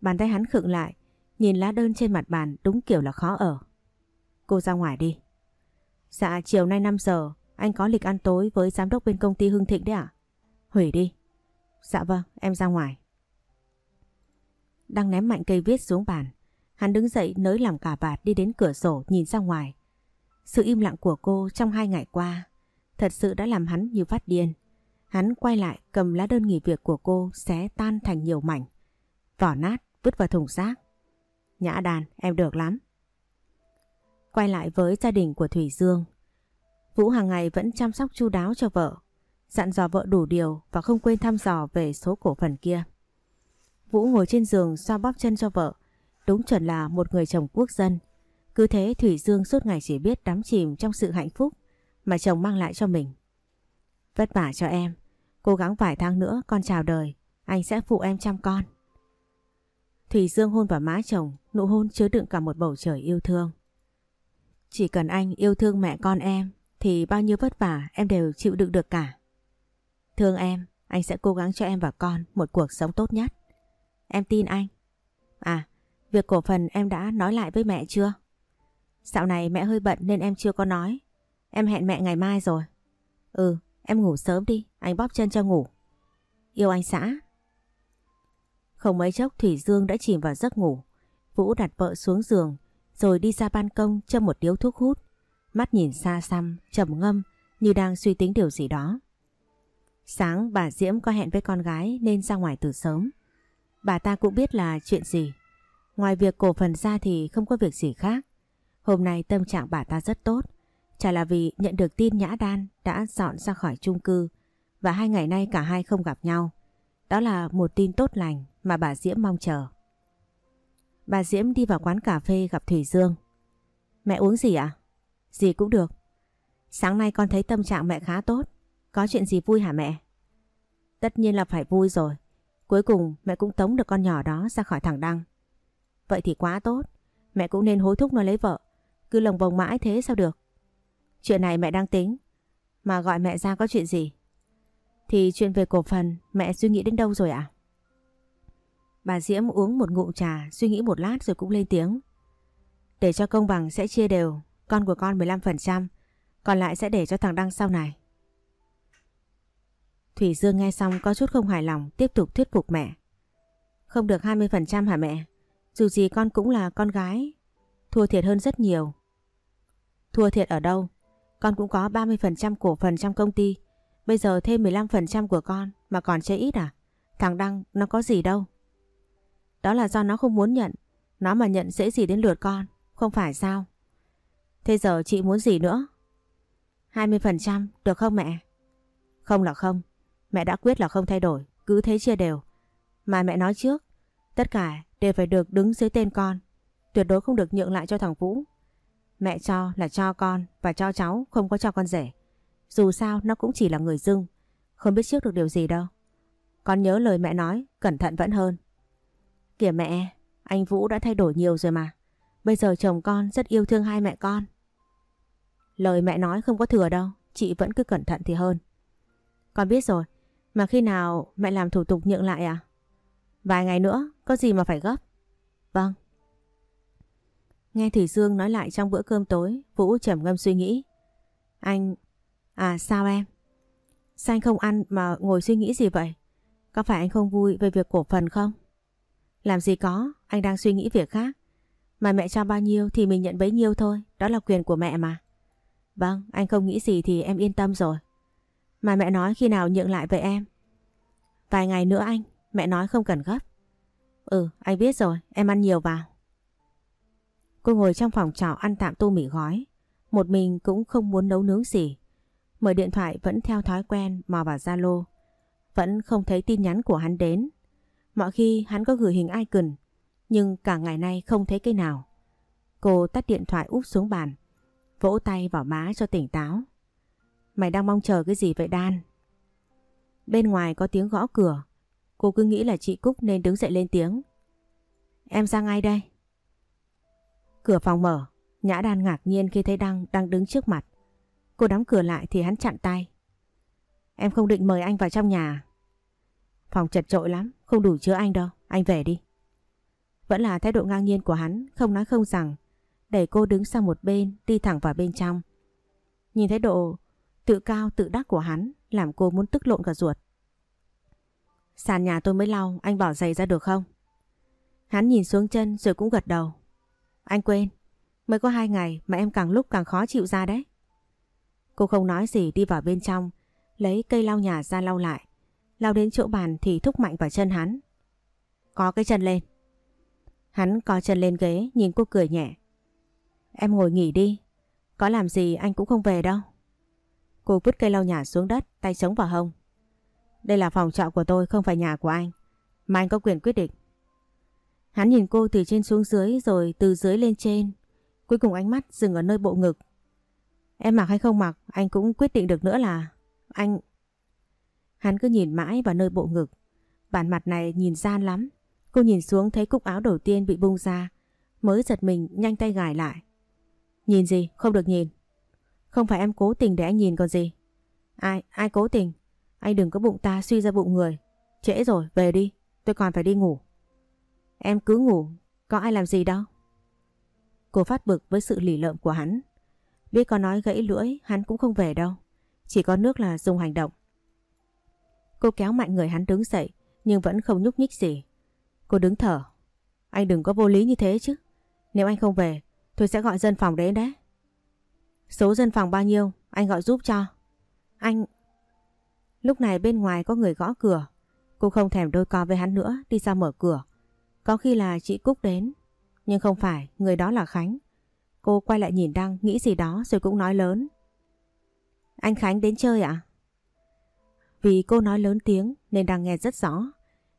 Bàn tay hắn khựng lại, nhìn lá đơn trên mặt bàn đúng kiểu là khó ở. Cô ra ngoài đi. Dạ chiều nay 5 giờ, anh có lịch ăn tối với giám đốc bên công ty Hưng Thịnh đấy ạ? Hủy đi. Dạ vâng, em ra ngoài. Đang ném mạnh cây viết xuống bàn. Hắn đứng dậy nới làm cả vạt đi đến cửa sổ nhìn ra ngoài. Sự im lặng của cô trong hai ngày qua thật sự đã làm hắn như phát điên. Hắn quay lại cầm lá đơn nghỉ việc của cô xé tan thành nhiều mảnh. Vỏ nát vứt vào thùng rác. Nhã đàn em được lắm. Quay lại với gia đình của Thủy Dương. Vũ hàng ngày vẫn chăm sóc chu đáo cho vợ. Dặn dò vợ đủ điều và không quên thăm dò về số cổ phần kia. Vũ ngồi trên giường xoa bóp chân cho vợ. Đúng chuẩn là một người chồng quốc dân. Cứ thế Thủy Dương suốt ngày chỉ biết đắm chìm trong sự hạnh phúc mà chồng mang lại cho mình. Vất vả cho em. Cố gắng vài tháng nữa con chào đời. Anh sẽ phụ em chăm con. Thủy Dương hôn vào má chồng, nụ hôn chứa đựng cả một bầu trời yêu thương. Chỉ cần anh yêu thương mẹ con em thì bao nhiêu vất vả em đều chịu đựng được cả. Thương em, anh sẽ cố gắng cho em và con một cuộc sống tốt nhất. Em tin anh. À, việc cổ phần em đã nói lại với mẹ chưa? Dạo này mẹ hơi bận nên em chưa có nói. Em hẹn mẹ ngày mai rồi. Ừ, em ngủ sớm đi, anh bóp chân cho ngủ. Yêu anh xã. Không mấy chốc Thủy Dương đã chìm vào giấc ngủ. Vũ đặt vợ xuống giường rồi đi ra ban công châm một điếu thuốc hút. Mắt nhìn xa xăm, trầm ngâm như đang suy tính điều gì đó. Sáng bà Diễm có hẹn với con gái nên ra ngoài từ sớm. Bà ta cũng biết là chuyện gì. Ngoài việc cổ phần ra thì không có việc gì khác. Hôm nay tâm trạng bà ta rất tốt. Chả là vì nhận được tin Nhã Đan đã dọn ra khỏi chung cư và hai ngày nay cả hai không gặp nhau. Đó là một tin tốt lành mà bà Diễm mong chờ. Bà Diễm đi vào quán cà phê gặp Thủy Dương. Mẹ uống gì ạ? Gì cũng được. Sáng nay con thấy tâm trạng mẹ khá tốt. Có chuyện gì vui hả mẹ? Tất nhiên là phải vui rồi. Cuối cùng mẹ cũng tống được con nhỏ đó ra khỏi thằng Đăng. Vậy thì quá tốt. Mẹ cũng nên hối thúc nó lấy vợ. Cứ lồng bồng mãi thế sao được? Chuyện này mẹ đang tính. Mà gọi mẹ ra có chuyện gì? Thì chuyện về cổ phần mẹ suy nghĩ đến đâu rồi ạ? Bà Diễm uống một ngụm trà, suy nghĩ một lát rồi cũng lên tiếng. Để cho công bằng sẽ chia đều con của con 15%, còn lại sẽ để cho thằng Đăng sau này. Thủy Dương nghe xong có chút không hài lòng tiếp tục thuyết phục mẹ. Không được 20% hả mẹ? Dù gì con cũng là con gái, thua thiệt hơn rất nhiều. Thua thiệt ở đâu? Con cũng có 30% cổ phần trong công ty, bây giờ thêm 15% của con mà còn chơi ít à? Thằng Đăng nó có gì đâu. Đó là do nó không muốn nhận, nó mà nhận dễ gì đến lượt con, không phải sao? Thế giờ chị muốn gì nữa? 20% được không mẹ? Không là không, mẹ đã quyết là không thay đổi, cứ thế chia đều. Mà mẹ nói trước, tất cả đều phải được đứng dưới tên con, tuyệt đối không được nhượng lại cho thằng Vũ. Mẹ cho là cho con và cho cháu không có cho con rể. Dù sao nó cũng chỉ là người dưng, không biết trước được điều gì đâu. Con nhớ lời mẹ nói, cẩn thận vẫn hơn. Kìa mẹ, anh Vũ đã thay đổi nhiều rồi mà. Bây giờ chồng con rất yêu thương hai mẹ con. Lời mẹ nói không có thừa đâu, chị vẫn cứ cẩn thận thì hơn. Con biết rồi, mà khi nào mẹ làm thủ tục nhượng lại à? Vài ngày nữa, có gì mà phải gấp? Vâng. Nghe Thủy Dương nói lại trong bữa cơm tối, Vũ trầm ngâm suy nghĩ. Anh... À sao em? Sao anh không ăn mà ngồi suy nghĩ gì vậy? Có phải anh không vui về việc cổ phần không? Làm gì có, anh đang suy nghĩ việc khác. Mà mẹ cho bao nhiêu thì mình nhận bấy nhiêu thôi, đó là quyền của mẹ mà. Vâng, anh không nghĩ gì thì em yên tâm rồi. Mà mẹ nói khi nào nhượng lại về em? Vài ngày nữa anh, mẹ nói không cần gấp. Ừ, anh biết rồi, em ăn nhiều vào. Cô ngồi trong phòng trọ ăn tạm tô mì gói. Một mình cũng không muốn nấu nướng gì. Mở điện thoại vẫn theo thói quen mò vào Zalo. Vẫn không thấy tin nhắn của hắn đến. Mọi khi hắn có gửi hình icon, nhưng cả ngày nay không thấy cái nào. Cô tắt điện thoại úp xuống bàn, vỗ tay vào má cho tỉnh táo. Mày đang mong chờ cái gì vậy Đan? Bên ngoài có tiếng gõ cửa, cô cứ nghĩ là chị Cúc nên đứng dậy lên tiếng. Em ra ngay đây. Cửa phòng mở, Nhã Đan ngạc nhiên khi thấy Đăng đang đứng trước mặt. Cô đóng cửa lại thì hắn chặn tay. Em không định mời anh vào trong nhà. Phòng chật trội lắm, không đủ chứa anh đâu, anh về đi. Vẫn là thái độ ngang nhiên của hắn, không nói không rằng, đẩy cô đứng sang một bên, đi thẳng vào bên trong. Nhìn thái độ tự cao tự đắc của hắn, làm cô muốn tức lộn cả ruột. Sàn nhà tôi mới lau, anh bỏ giày ra được không? Hắn nhìn xuống chân rồi cũng gật đầu. Anh quên, mới có hai ngày mà em càng lúc càng khó chịu ra đấy. Cô không nói gì đi vào bên trong, lấy cây lau nhà ra lau lại. Lau đến chỗ bàn thì thúc mạnh vào chân hắn. Có cái chân lên. Hắn có chân lên ghế nhìn cô cười nhẹ. Em ngồi nghỉ đi. Có làm gì anh cũng không về đâu. Cô vứt cây lau nhà xuống đất, tay chống vào hông. Đây là phòng trọ của tôi, không phải nhà của anh. Mà anh có quyền quyết định. Hắn nhìn cô từ trên xuống dưới rồi từ dưới lên trên. Cuối cùng ánh mắt dừng ở nơi bộ ngực. Em mặc hay không mặc, anh cũng quyết định được nữa là... Anh... Hắn cứ nhìn mãi vào nơi bộ ngực. Bản mặt này nhìn gian lắm. Cô nhìn xuống thấy cúc áo đầu tiên bị bung ra. Mới giật mình nhanh tay gài lại. Nhìn gì? Không được nhìn. Không phải em cố tình để anh nhìn còn gì. Ai? Ai cố tình? Anh đừng có bụng ta suy ra bụng người. Trễ rồi, về đi. Tôi còn phải đi ngủ. Em cứ ngủ, có ai làm gì đâu. Cô phát bực với sự lì lợm của hắn. Biết có nói gãy lưỡi, hắn cũng không về đâu. Chỉ có nước là dùng hành động. Cô kéo mạnh người hắn đứng dậy, nhưng vẫn không nhúc nhích gì. Cô đứng thở. Anh đừng có vô lý như thế chứ. Nếu anh không về, tôi sẽ gọi dân phòng đến đấy. Số dân phòng bao nhiêu, anh gọi giúp cho. Anh... Lúc này bên ngoài có người gõ cửa. Cô không thèm đôi co với hắn nữa, đi ra mở cửa. Có khi là chị Cúc đến, nhưng không phải, người đó là Khánh. Cô quay lại nhìn Đăng, nghĩ gì đó rồi cũng nói lớn. Anh Khánh đến chơi ạ? Vì cô nói lớn tiếng nên Đăng nghe rất rõ.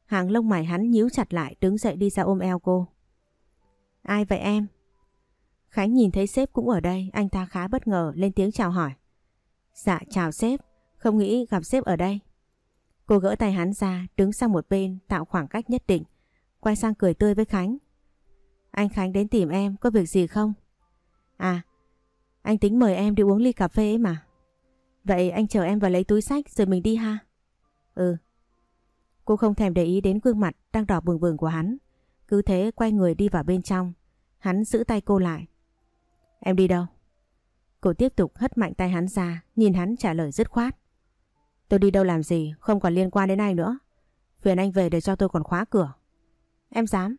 Hàng lông mày hắn nhíu chặt lại đứng dậy đi ra ôm eo cô. Ai vậy em? Khánh nhìn thấy sếp cũng ở đây, anh ta khá bất ngờ lên tiếng chào hỏi. Dạ chào sếp, không nghĩ gặp sếp ở đây. Cô gỡ tay hắn ra, đứng sang một bên tạo khoảng cách nhất định, quay sang cười tươi với Khánh. Anh Khánh đến tìm em, có việc gì không? À, anh tính mời em đi uống ly cà phê ấy mà. Vậy anh chờ em vào lấy túi sách rồi mình đi ha? Ừ. Cô không thèm để ý đến gương mặt đang đỏ bừng bừng của hắn. Cứ thế quay người đi vào bên trong. Hắn giữ tay cô lại. Em đi đâu? Cô tiếp tục hất mạnh tay hắn ra, nhìn hắn trả lời dứt khoát. Tôi đi đâu làm gì, không còn liên quan đến anh nữa. Phiền anh về để cho tôi còn khóa cửa. Em dám.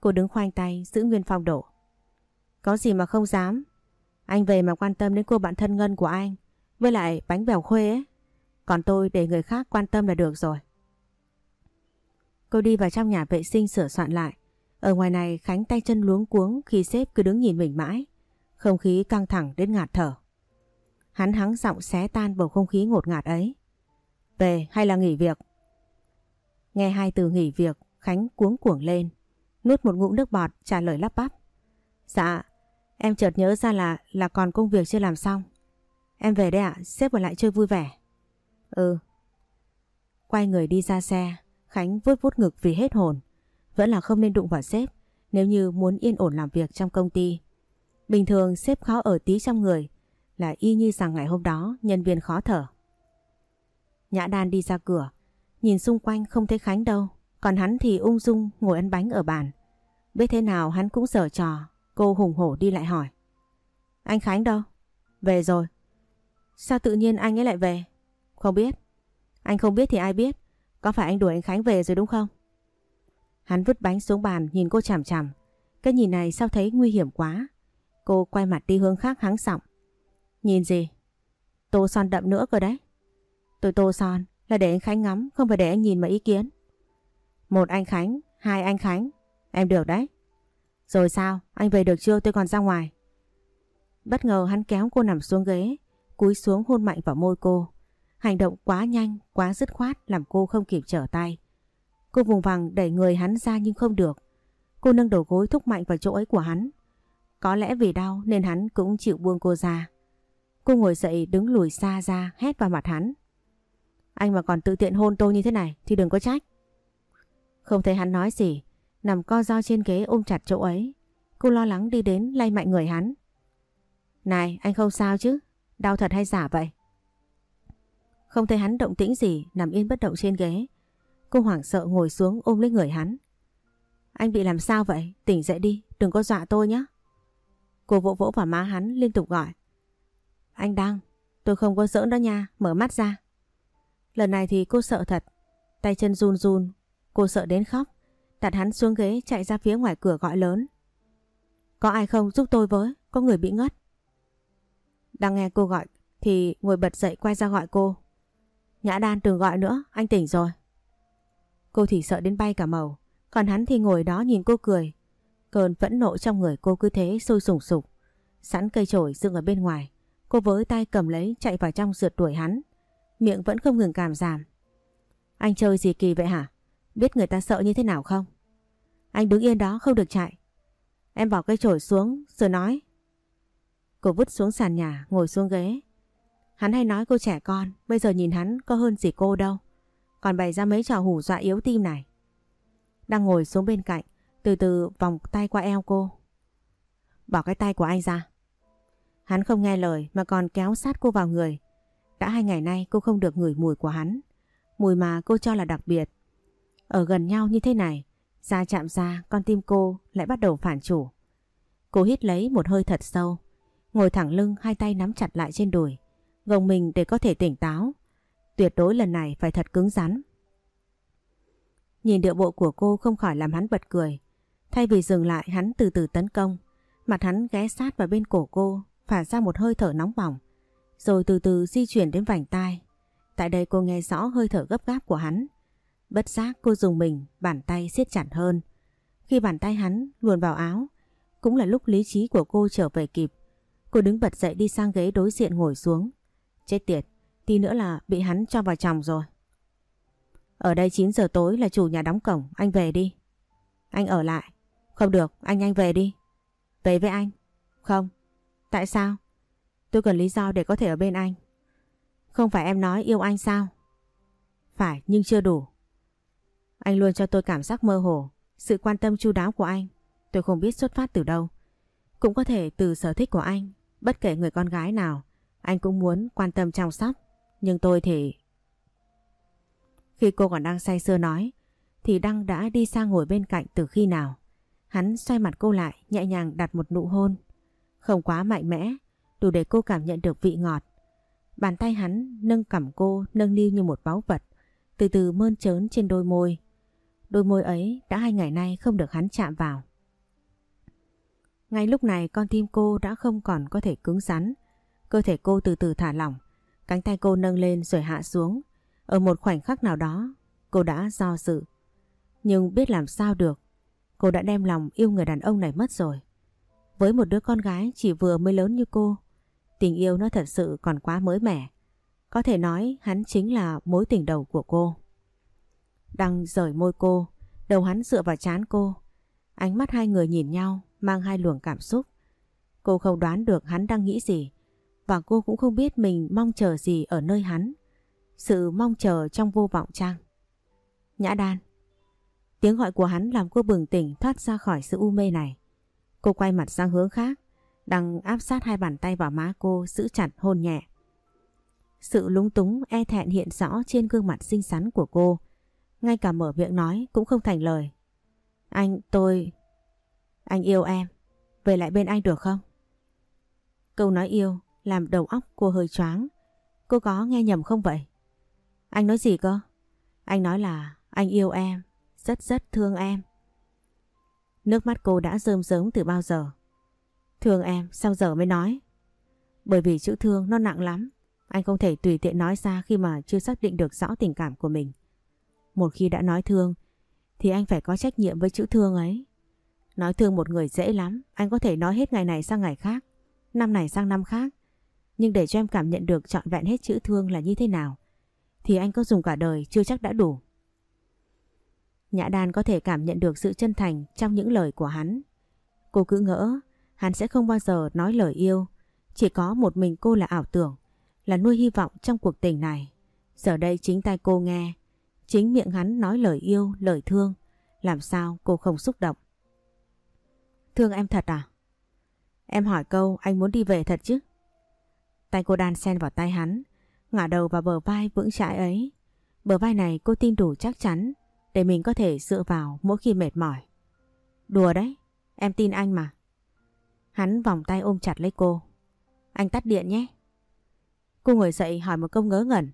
Cô đứng khoanh tay, giữ nguyên phong độ. Có gì mà không dám. Anh về mà quan tâm đến cô bạn thân Ngân của anh. Với lại bánh bèo khuê ấy. Còn tôi để người khác quan tâm là được rồi. Cô đi vào trong nhà vệ sinh sửa soạn lại. Ở ngoài này Khánh tay chân luống cuống khi sếp cứ đứng nhìn mình mãi. Không khí căng thẳng đến ngạt thở. Hắn hắng giọng xé tan bầu không khí ngột ngạt ấy. Về hay là nghỉ việc? Nghe hai từ nghỉ việc, Khánh cuống cuồng lên. Nuốt một ngụm nước bọt trả lời lắp bắp. Dạ, em chợt nhớ ra là là còn công việc chưa làm xong. Em về đây ạ, xếp ở lại chơi vui vẻ. Ừ. Quay người đi ra xe, Khánh vuốt vuốt ngực vì hết hồn. Vẫn là không nên đụng vào sếp nếu như muốn yên ổn làm việc trong công ty. Bình thường sếp khó ở tí trong người là y như rằng ngày hôm đó nhân viên khó thở. Nhã Đan đi ra cửa, nhìn xung quanh không thấy Khánh đâu, còn hắn thì ung dung ngồi ăn bánh ở bàn. Biết thế nào hắn cũng sở trò, cô hùng hổ đi lại hỏi. Anh Khánh đâu? Về rồi. Sao tự nhiên anh ấy lại về? Không biết. Anh không biết thì ai biết. Có phải anh đuổi anh Khánh về rồi đúng không? Hắn vứt bánh xuống bàn nhìn cô chằm chằm. Cái nhìn này sao thấy nguy hiểm quá. Cô quay mặt đi hướng khác hắng giọng. Nhìn gì? Tô son đậm nữa cơ đấy. Tôi tô son là để anh Khánh ngắm, không phải để anh nhìn mà ý kiến. Một anh Khánh, hai anh Khánh. Em được đấy. Rồi sao? Anh về được chưa? Tôi còn ra ngoài. Bất ngờ hắn kéo cô nằm xuống ghế, cúi xuống hôn mạnh vào môi cô. Hành động quá nhanh, quá dứt khoát làm cô không kịp trở tay. Cô vùng vằng đẩy người hắn ra nhưng không được. Cô nâng đầu gối thúc mạnh vào chỗ ấy của hắn. Có lẽ vì đau nên hắn cũng chịu buông cô ra. Cô ngồi dậy đứng lùi xa ra hét vào mặt hắn. Anh mà còn tự tiện hôn tôi như thế này thì đừng có trách. Không thấy hắn nói gì, nằm co do trên ghế ôm chặt chỗ ấy. Cô lo lắng đi đến lay mạnh người hắn. Này anh không sao chứ, đau thật hay giả vậy? Không thấy hắn động tĩnh gì nằm yên bất động trên ghế. Cô hoảng sợ ngồi xuống ôm lấy người hắn. Anh bị làm sao vậy? Tỉnh dậy đi, đừng có dọa tôi nhé. Cô vỗ vỗ vào má hắn liên tục gọi. Anh Đăng, tôi không có giỡn đó nha, mở mắt ra. Lần này thì cô sợ thật, tay chân run run, cô sợ đến khóc. Đặt hắn xuống ghế chạy ra phía ngoài cửa gọi lớn. Có ai không giúp tôi với, có người bị ngất. Đang nghe cô gọi thì ngồi bật dậy quay ra gọi cô. Nhã Đan đừng gọi nữa, anh tỉnh rồi. Cô thì sợ đến bay cả màu, còn hắn thì ngồi đó nhìn cô cười. Cơn phẫn nộ trong người cô cứ thế sôi sùng sục. Sẵn cây chổi dựng ở bên ngoài, cô với tay cầm lấy chạy vào trong rượt đuổi hắn. Miệng vẫn không ngừng cảm giảm. Anh chơi gì kỳ vậy hả? Biết người ta sợ như thế nào không? Anh đứng yên đó không được chạy. Em bỏ cây chổi xuống rồi nói. Cô vứt xuống sàn nhà ngồi xuống ghế. Hắn hay nói cô trẻ con, bây giờ nhìn hắn có hơn gì cô đâu. Còn bày ra mấy trò hủ dọa yếu tim này. Đang ngồi xuống bên cạnh, từ từ vòng tay qua eo cô. Bỏ cái tay của anh ra. Hắn không nghe lời mà còn kéo sát cô vào người. Đã hai ngày nay cô không được ngửi mùi của hắn. Mùi mà cô cho là đặc biệt. Ở gần nhau như thế này, da chạm ra con tim cô lại bắt đầu phản chủ. Cô hít lấy một hơi thật sâu. Ngồi thẳng lưng hai tay nắm chặt lại trên đùi. Gồng mình để có thể tỉnh táo. Tuyệt đối lần này phải thật cứng rắn. Nhìn điệu bộ của cô không khỏi làm hắn bật cười. Thay vì dừng lại hắn từ từ tấn công. Mặt hắn ghé sát vào bên cổ cô, phả ra một hơi thở nóng bỏng. Rồi từ từ di chuyển đến vành tai. Tại đây cô nghe rõ hơi thở gấp gáp của hắn. Bất giác cô dùng mình, bàn tay siết chặt hơn. Khi bàn tay hắn luồn vào áo, cũng là lúc lý trí của cô trở về kịp. Cô đứng bật dậy đi sang ghế đối diện ngồi xuống. Chết tiệt, tí nữa là bị hắn cho vào chồng rồi. Ở đây 9 giờ tối là chủ nhà đóng cổng, anh về đi. Anh ở lại, Không được, anh nhanh về đi. Về với anh. Không. Tại sao? Tôi cần lý do để có thể ở bên anh. Không phải em nói yêu anh sao? Phải, nhưng chưa đủ. Anh luôn cho tôi cảm giác mơ hồ, sự quan tâm chu đáo của anh. Tôi không biết xuất phát từ đâu. Cũng có thể từ sở thích của anh, bất kể người con gái nào, anh cũng muốn quan tâm chăm sóc. Nhưng tôi thì... Khi cô còn đang say sưa nói, thì Đăng đã đi sang ngồi bên cạnh từ khi nào. Hắn xoay mặt cô lại, nhẹ nhàng đặt một nụ hôn. Không quá mạnh mẽ, đủ để cô cảm nhận được vị ngọt. Bàn tay hắn nâng cằm cô, nâng niu như một báu vật, từ từ mơn trớn trên đôi môi. Đôi môi ấy đã hai ngày nay không được hắn chạm vào. Ngay lúc này con tim cô đã không còn có thể cứng rắn. Cơ thể cô từ từ thả lỏng, cánh tay cô nâng lên rồi hạ xuống. Ở một khoảnh khắc nào đó, cô đã do dự. Nhưng biết làm sao được, cô đã đem lòng yêu người đàn ông này mất rồi. Với một đứa con gái chỉ vừa mới lớn như cô, tình yêu nó thật sự còn quá mới mẻ. Có thể nói hắn chính là mối tình đầu của cô. Đăng rời môi cô, đầu hắn dựa vào chán cô. Ánh mắt hai người nhìn nhau, mang hai luồng cảm xúc. Cô không đoán được hắn đang nghĩ gì, và cô cũng không biết mình mong chờ gì ở nơi hắn. Sự mong chờ trong vô vọng trang Nhã đan. Tiếng gọi của hắn làm cô bừng tỉnh thoát ra khỏi sự u mê này. Cô quay mặt sang hướng khác, đang áp sát hai bàn tay vào má cô giữ chặt hôn nhẹ. Sự lúng túng e thẹn hiện rõ trên gương mặt xinh xắn của cô. Ngay cả mở miệng nói cũng không thành lời. Anh, tôi... Anh yêu em. Về lại bên anh được không? Câu nói yêu làm đầu óc cô hơi choáng. Cô có nghe nhầm không vậy? Anh nói gì cơ? Anh nói là anh yêu em, rất rất thương em. Nước mắt cô đã rơm rớm từ bao giờ. Thương em, sao giờ mới nói? Bởi vì chữ thương nó nặng lắm. Anh không thể tùy tiện nói ra khi mà chưa xác định được rõ tình cảm của mình. Một khi đã nói thương, thì anh phải có trách nhiệm với chữ thương ấy. Nói thương một người dễ lắm, anh có thể nói hết ngày này sang ngày khác, năm này sang năm khác. Nhưng để cho em cảm nhận được trọn vẹn hết chữ thương là như thế nào, thì anh có dùng cả đời chưa chắc đã đủ. Nhã Đan có thể cảm nhận được sự chân thành trong những lời của hắn. Cô cứ ngỡ hắn sẽ không bao giờ nói lời yêu, chỉ có một mình cô là ảo tưởng, là nuôi hy vọng trong cuộc tình này. Giờ đây chính tay cô nghe, chính miệng hắn nói lời yêu, lời thương, làm sao cô không xúc động. Thương em thật à? Em hỏi câu anh muốn đi về thật chứ? Tay cô đan sen vào tay hắn, ngả đầu vào bờ vai vững chãi ấy. Bờ vai này cô tin đủ chắc chắn để mình có thể dựa vào mỗi khi mệt mỏi. Đùa đấy, em tin anh mà. Hắn vòng tay ôm chặt lấy cô. Anh tắt điện nhé. Cô ngồi dậy hỏi một câu ngớ ngẩn.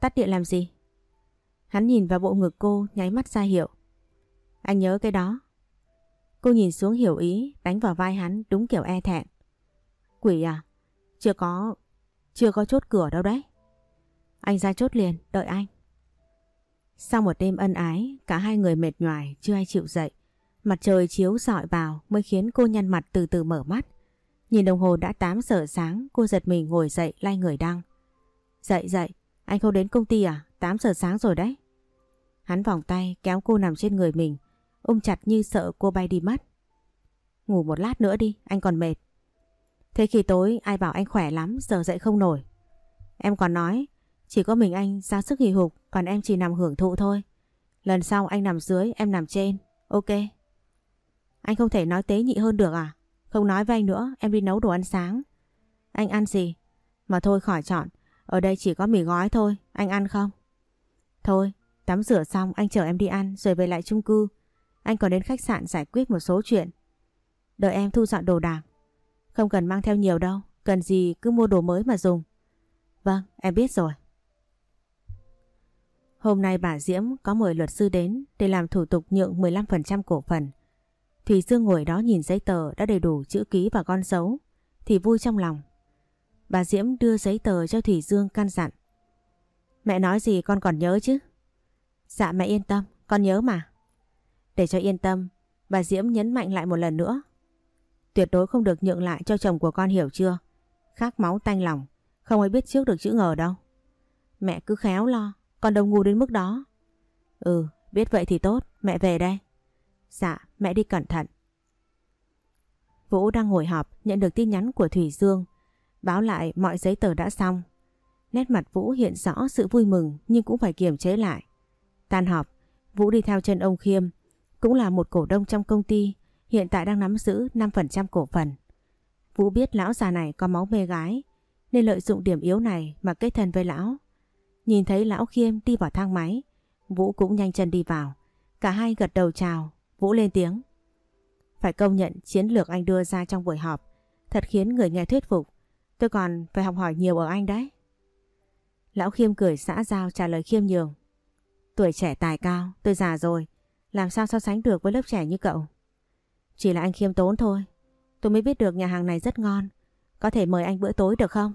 Tắt điện làm gì? Hắn nhìn vào bộ ngực cô nháy mắt ra hiệu. Anh nhớ cái đó. Cô nhìn xuống hiểu ý đánh vào vai hắn đúng kiểu e thẹn. Quỷ à? Chưa có... Chưa có chốt cửa đâu đấy. Anh ra chốt liền, đợi anh. Sau một đêm ân ái, cả hai người mệt nhoài, chưa ai chịu dậy. Mặt trời chiếu dọi vào mới khiến cô nhăn mặt từ từ mở mắt. Nhìn đồng hồ đã 8 giờ sáng, cô giật mình ngồi dậy lay người đăng. Dậy dậy, anh không đến công ty à? 8 giờ sáng rồi đấy. Hắn vòng tay kéo cô nằm trên người mình, ôm chặt như sợ cô bay đi mất. Ngủ một lát nữa đi, anh còn mệt. Thế khi tối ai bảo anh khỏe lắm, giờ dậy không nổi. Em còn nói, chỉ có mình anh ra sức hì hục, còn em chỉ nằm hưởng thụ thôi. Lần sau anh nằm dưới, em nằm trên. Ok. Anh không thể nói tế nhị hơn được à? Không nói với anh nữa, em đi nấu đồ ăn sáng. Anh ăn gì? Mà thôi khỏi chọn, ở đây chỉ có mì gói thôi, anh ăn không? Thôi, tắm rửa xong anh chở em đi ăn rồi về lại chung cư. Anh còn đến khách sạn giải quyết một số chuyện. Đợi em thu dọn đồ đạc. Không cần mang theo nhiều đâu, cần gì cứ mua đồ mới mà dùng. Vâng, em biết rồi. Hôm nay bà Diễm có mời luật sư đến để làm thủ tục nhượng 15% cổ phần. Thủy Dương ngồi đó nhìn giấy tờ đã đầy đủ chữ ký và con dấu, thì vui trong lòng. Bà Diễm đưa giấy tờ cho Thủy Dương căn dặn. Mẹ nói gì con còn nhớ chứ? Dạ mẹ yên tâm, con nhớ mà. Để cho yên tâm, bà Diễm nhấn mạnh lại một lần nữa. Tuyệt đối không được nhượng lại cho chồng của con hiểu chưa? Khác máu tanh lòng, không ai biết trước được chữ ngờ đâu. Mẹ cứ khéo lo, con đâu ngu đến mức đó. Ừ, biết vậy thì tốt, mẹ về đây. Dạ, mẹ đi cẩn thận. Vũ đang ngồi họp nhận được tin nhắn của Thủy Dương, báo lại mọi giấy tờ đã xong. Nét mặt Vũ hiện rõ sự vui mừng nhưng cũng phải kiềm chế lại. Tan họp, Vũ đi theo chân ông Khiêm, cũng là một cổ đông trong công ty, hiện tại đang nắm giữ 5% cổ phần. Vũ biết lão già này có máu mê gái, nên lợi dụng điểm yếu này mà kết thân với lão. Nhìn thấy lão Khiêm đi vào thang máy, Vũ cũng nhanh chân đi vào. Cả hai gật đầu chào, Vũ lên tiếng. Phải công nhận chiến lược anh đưa ra trong buổi họp thật khiến người nghe thuyết phục. Tôi còn phải học hỏi nhiều ở anh đấy. Lão Khiêm cười xã giao trả lời Khiêm nhường. Tuổi trẻ tài cao, tôi già rồi. Làm sao so sánh được với lớp trẻ như cậu? Chỉ là anh khiêm tốn thôi. Tôi mới biết được nhà hàng này rất ngon. Có thể mời anh bữa tối được không?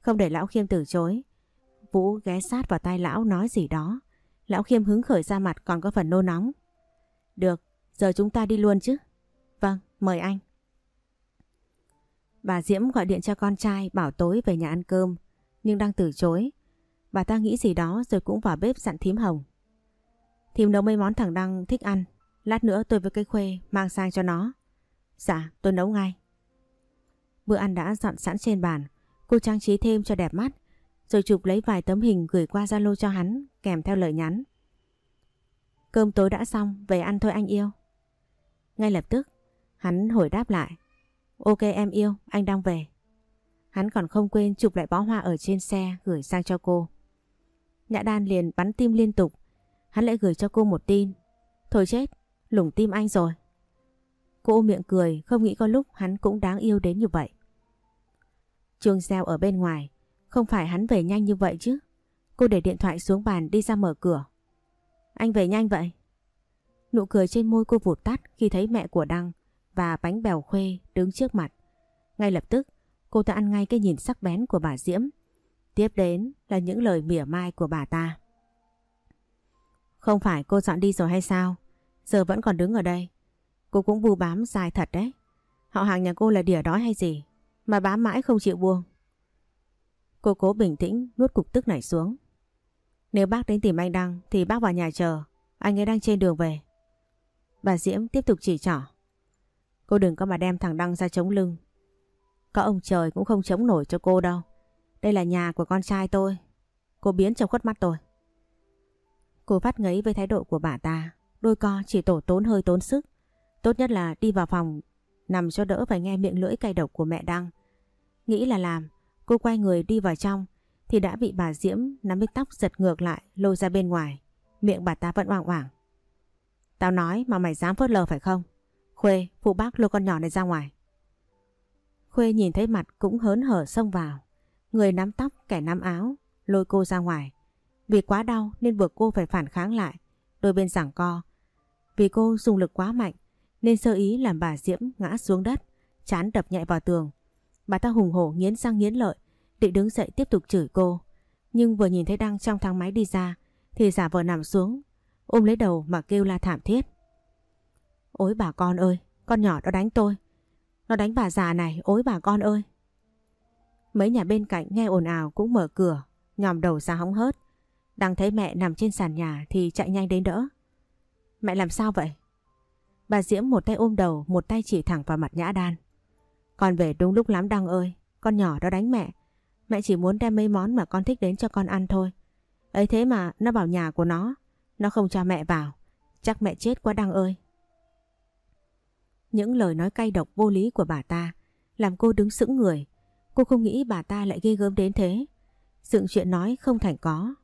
Không để lão khiêm từ chối. Vũ ghé sát vào tay lão nói gì đó. Lão khiêm hứng khởi ra mặt còn có phần nô nóng. Được, giờ chúng ta đi luôn chứ. Vâng, mời anh. Bà Diễm gọi điện cho con trai bảo tối về nhà ăn cơm, nhưng đang từ chối. Bà ta nghĩ gì đó rồi cũng vào bếp dặn thím hồng. Thím nấu mấy món thằng Đăng thích ăn, lát nữa tôi với cây khuê mang sang cho nó. Dạ, tôi nấu ngay. Bữa ăn đã dọn sẵn trên bàn, cô trang trí thêm cho đẹp mắt, rồi chụp lấy vài tấm hình gửi qua Zalo cho hắn kèm theo lời nhắn. Cơm tối đã xong, về ăn thôi anh yêu. Ngay lập tức, hắn hồi đáp lại. Ok em yêu, anh đang về. Hắn còn không quên chụp lại bó hoa ở trên xe gửi sang cho cô. Nhã đan liền bắn tim liên tục. Hắn lại gửi cho cô một tin. Thôi chết, lủng tim anh rồi. Cô miệng cười, không nghĩ có lúc hắn cũng đáng yêu đến như vậy. Chuông reo ở bên ngoài, không phải hắn về nhanh như vậy chứ. Cô để điện thoại xuống bàn đi ra mở cửa. Anh về nhanh vậy? Nụ cười trên môi cô vụt tắt khi thấy mẹ của Đăng và bánh bèo khuê đứng trước mặt. Ngay lập tức, cô ta ăn ngay cái nhìn sắc bén của bà Diễm. Tiếp đến là những lời mỉa mai của bà ta. Không phải cô dọn đi rồi hay sao? Giờ vẫn còn đứng ở đây. Cô cũng vu bám dài thật đấy. Họ hàng nhà cô là đỉa đói hay gì? Mà bám mãi không chịu buông. Cô cố bình tĩnh nuốt cục tức này xuống. Nếu bác đến tìm anh Đăng thì bác vào nhà chờ. Anh ấy đang trên đường về. Bà Diễm tiếp tục chỉ trỏ. Cô đừng có mà đem thằng Đăng ra chống lưng. Có ông trời cũng không chống nổi cho cô đâu. Đây là nhà của con trai tôi. Cô biến trong khuất mắt tôi. Cô phát ngấy với thái độ của bà ta. Đôi co chỉ tổ tốn hơi tốn sức. Tốt nhất là đi vào phòng nằm cho đỡ phải nghe miệng lưỡi cay độc của mẹ Đăng. Nghĩ là làm, cô quay người đi vào trong thì đã bị bà Diễm nắm bích tóc giật ngược lại lôi ra bên ngoài. Miệng bà ta vẫn oảng oảng. Tao nói mà mày dám phớt lờ phải không? Khuê, phụ bác lôi con nhỏ này ra ngoài. Khuê nhìn thấy mặt cũng hớn hở xông vào. Người nắm tóc, kẻ nắm áo, lôi cô ra ngoài. Vì quá đau nên buộc cô phải phản kháng lại. Đôi bên giảng co. Vì cô dùng lực quá mạnh nên sơ ý làm bà Diễm ngã xuống đất, chán đập nhẹ vào tường. Bà ta hùng hổ nghiến răng nghiến lợi, định đứng dậy tiếp tục chửi cô. Nhưng vừa nhìn thấy Đăng trong thang máy đi ra thì giả vờ nằm xuống, ôm lấy đầu mà kêu la thảm thiết. Ôi bà con ơi, con nhỏ đó đánh tôi. Nó đánh bà già này, ôi bà con ơi. Mấy nhà bên cạnh nghe ồn ào cũng mở cửa, nhòm đầu ra hóng hớt. Đang thấy mẹ nằm trên sàn nhà thì chạy nhanh đến đỡ. Mẹ làm sao vậy? Bà Diễm một tay ôm đầu, một tay chỉ thẳng vào mặt Nhã Đan. Con về đúng lúc lắm Đăng ơi, con nhỏ đó đánh mẹ. Mẹ chỉ muốn đem mấy món mà con thích đến cho con ăn thôi. ấy thế mà nó vào nhà của nó, nó không cho mẹ vào. Chắc mẹ chết quá Đăng ơi. Những lời nói cay độc vô lý của bà ta làm cô đứng sững người. Cô không nghĩ bà ta lại ghê gớm đến thế. Dựng chuyện nói không thành có.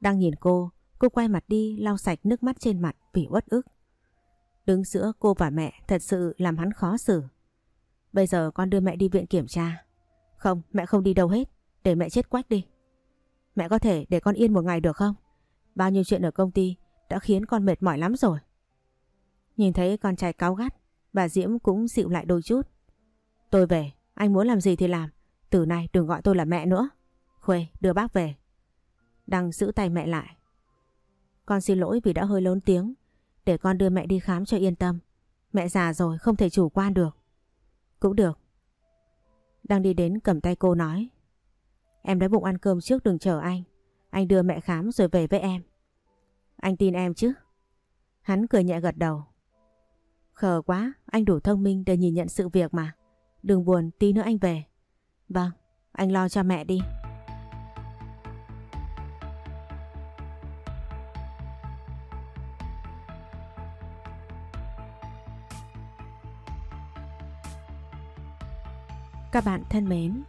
Đang nhìn cô, cô quay mặt đi lau sạch nước mắt trên mặt vì uất ức. Đứng giữa cô và mẹ thật sự làm hắn khó xử. Bây giờ con đưa mẹ đi viện kiểm tra. Không, mẹ không đi đâu hết. Để mẹ chết quách đi. Mẹ có thể để con yên một ngày được không? Bao nhiêu chuyện ở công ty đã khiến con mệt mỏi lắm rồi. Nhìn thấy con trai cáu gắt, bà Diễm cũng dịu lại đôi chút. Tôi về, anh muốn làm gì thì làm. Từ nay đừng gọi tôi là mẹ nữa. Khuê, đưa bác về. Đăng giữ tay mẹ lại. Con xin lỗi vì đã hơi lớn tiếng. Để con đưa mẹ đi khám cho yên tâm. Mẹ già rồi không thể chủ quan được. Cũng được. Đang đi đến cầm tay cô nói. Em đói bụng ăn cơm trước đừng chờ anh. Anh đưa mẹ khám rồi về với em. Anh tin em chứ? Hắn cười nhẹ gật đầu. Khờ quá, anh đủ thông minh để nhìn nhận sự việc mà. Đừng buồn, tí nữa anh về. Vâng, anh lo cho mẹ đi. Các bạn thân mến,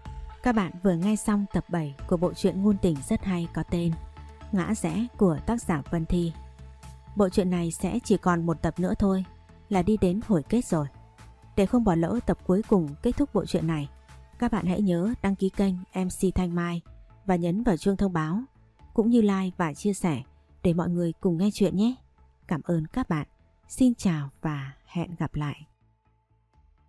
các bạn vừa nghe xong tập 7 của bộ truyện ngôn tình rất hay có tên Ngã rẽ của tác giả Vân Thi. Bộ truyện này sẽ chỉ còn một tập nữa thôi là đi đến hồi kết rồi. Để không bỏ lỡ tập cuối cùng kết thúc bộ truyện này, các bạn hãy nhớ đăng ký kênh MC Thanh Mai và nhấn vào chuông thông báo, cũng như like và chia sẻ để mọi người cùng nghe chuyện nhé. Cảm ơn các bạn. Xin chào và hẹn gặp lại.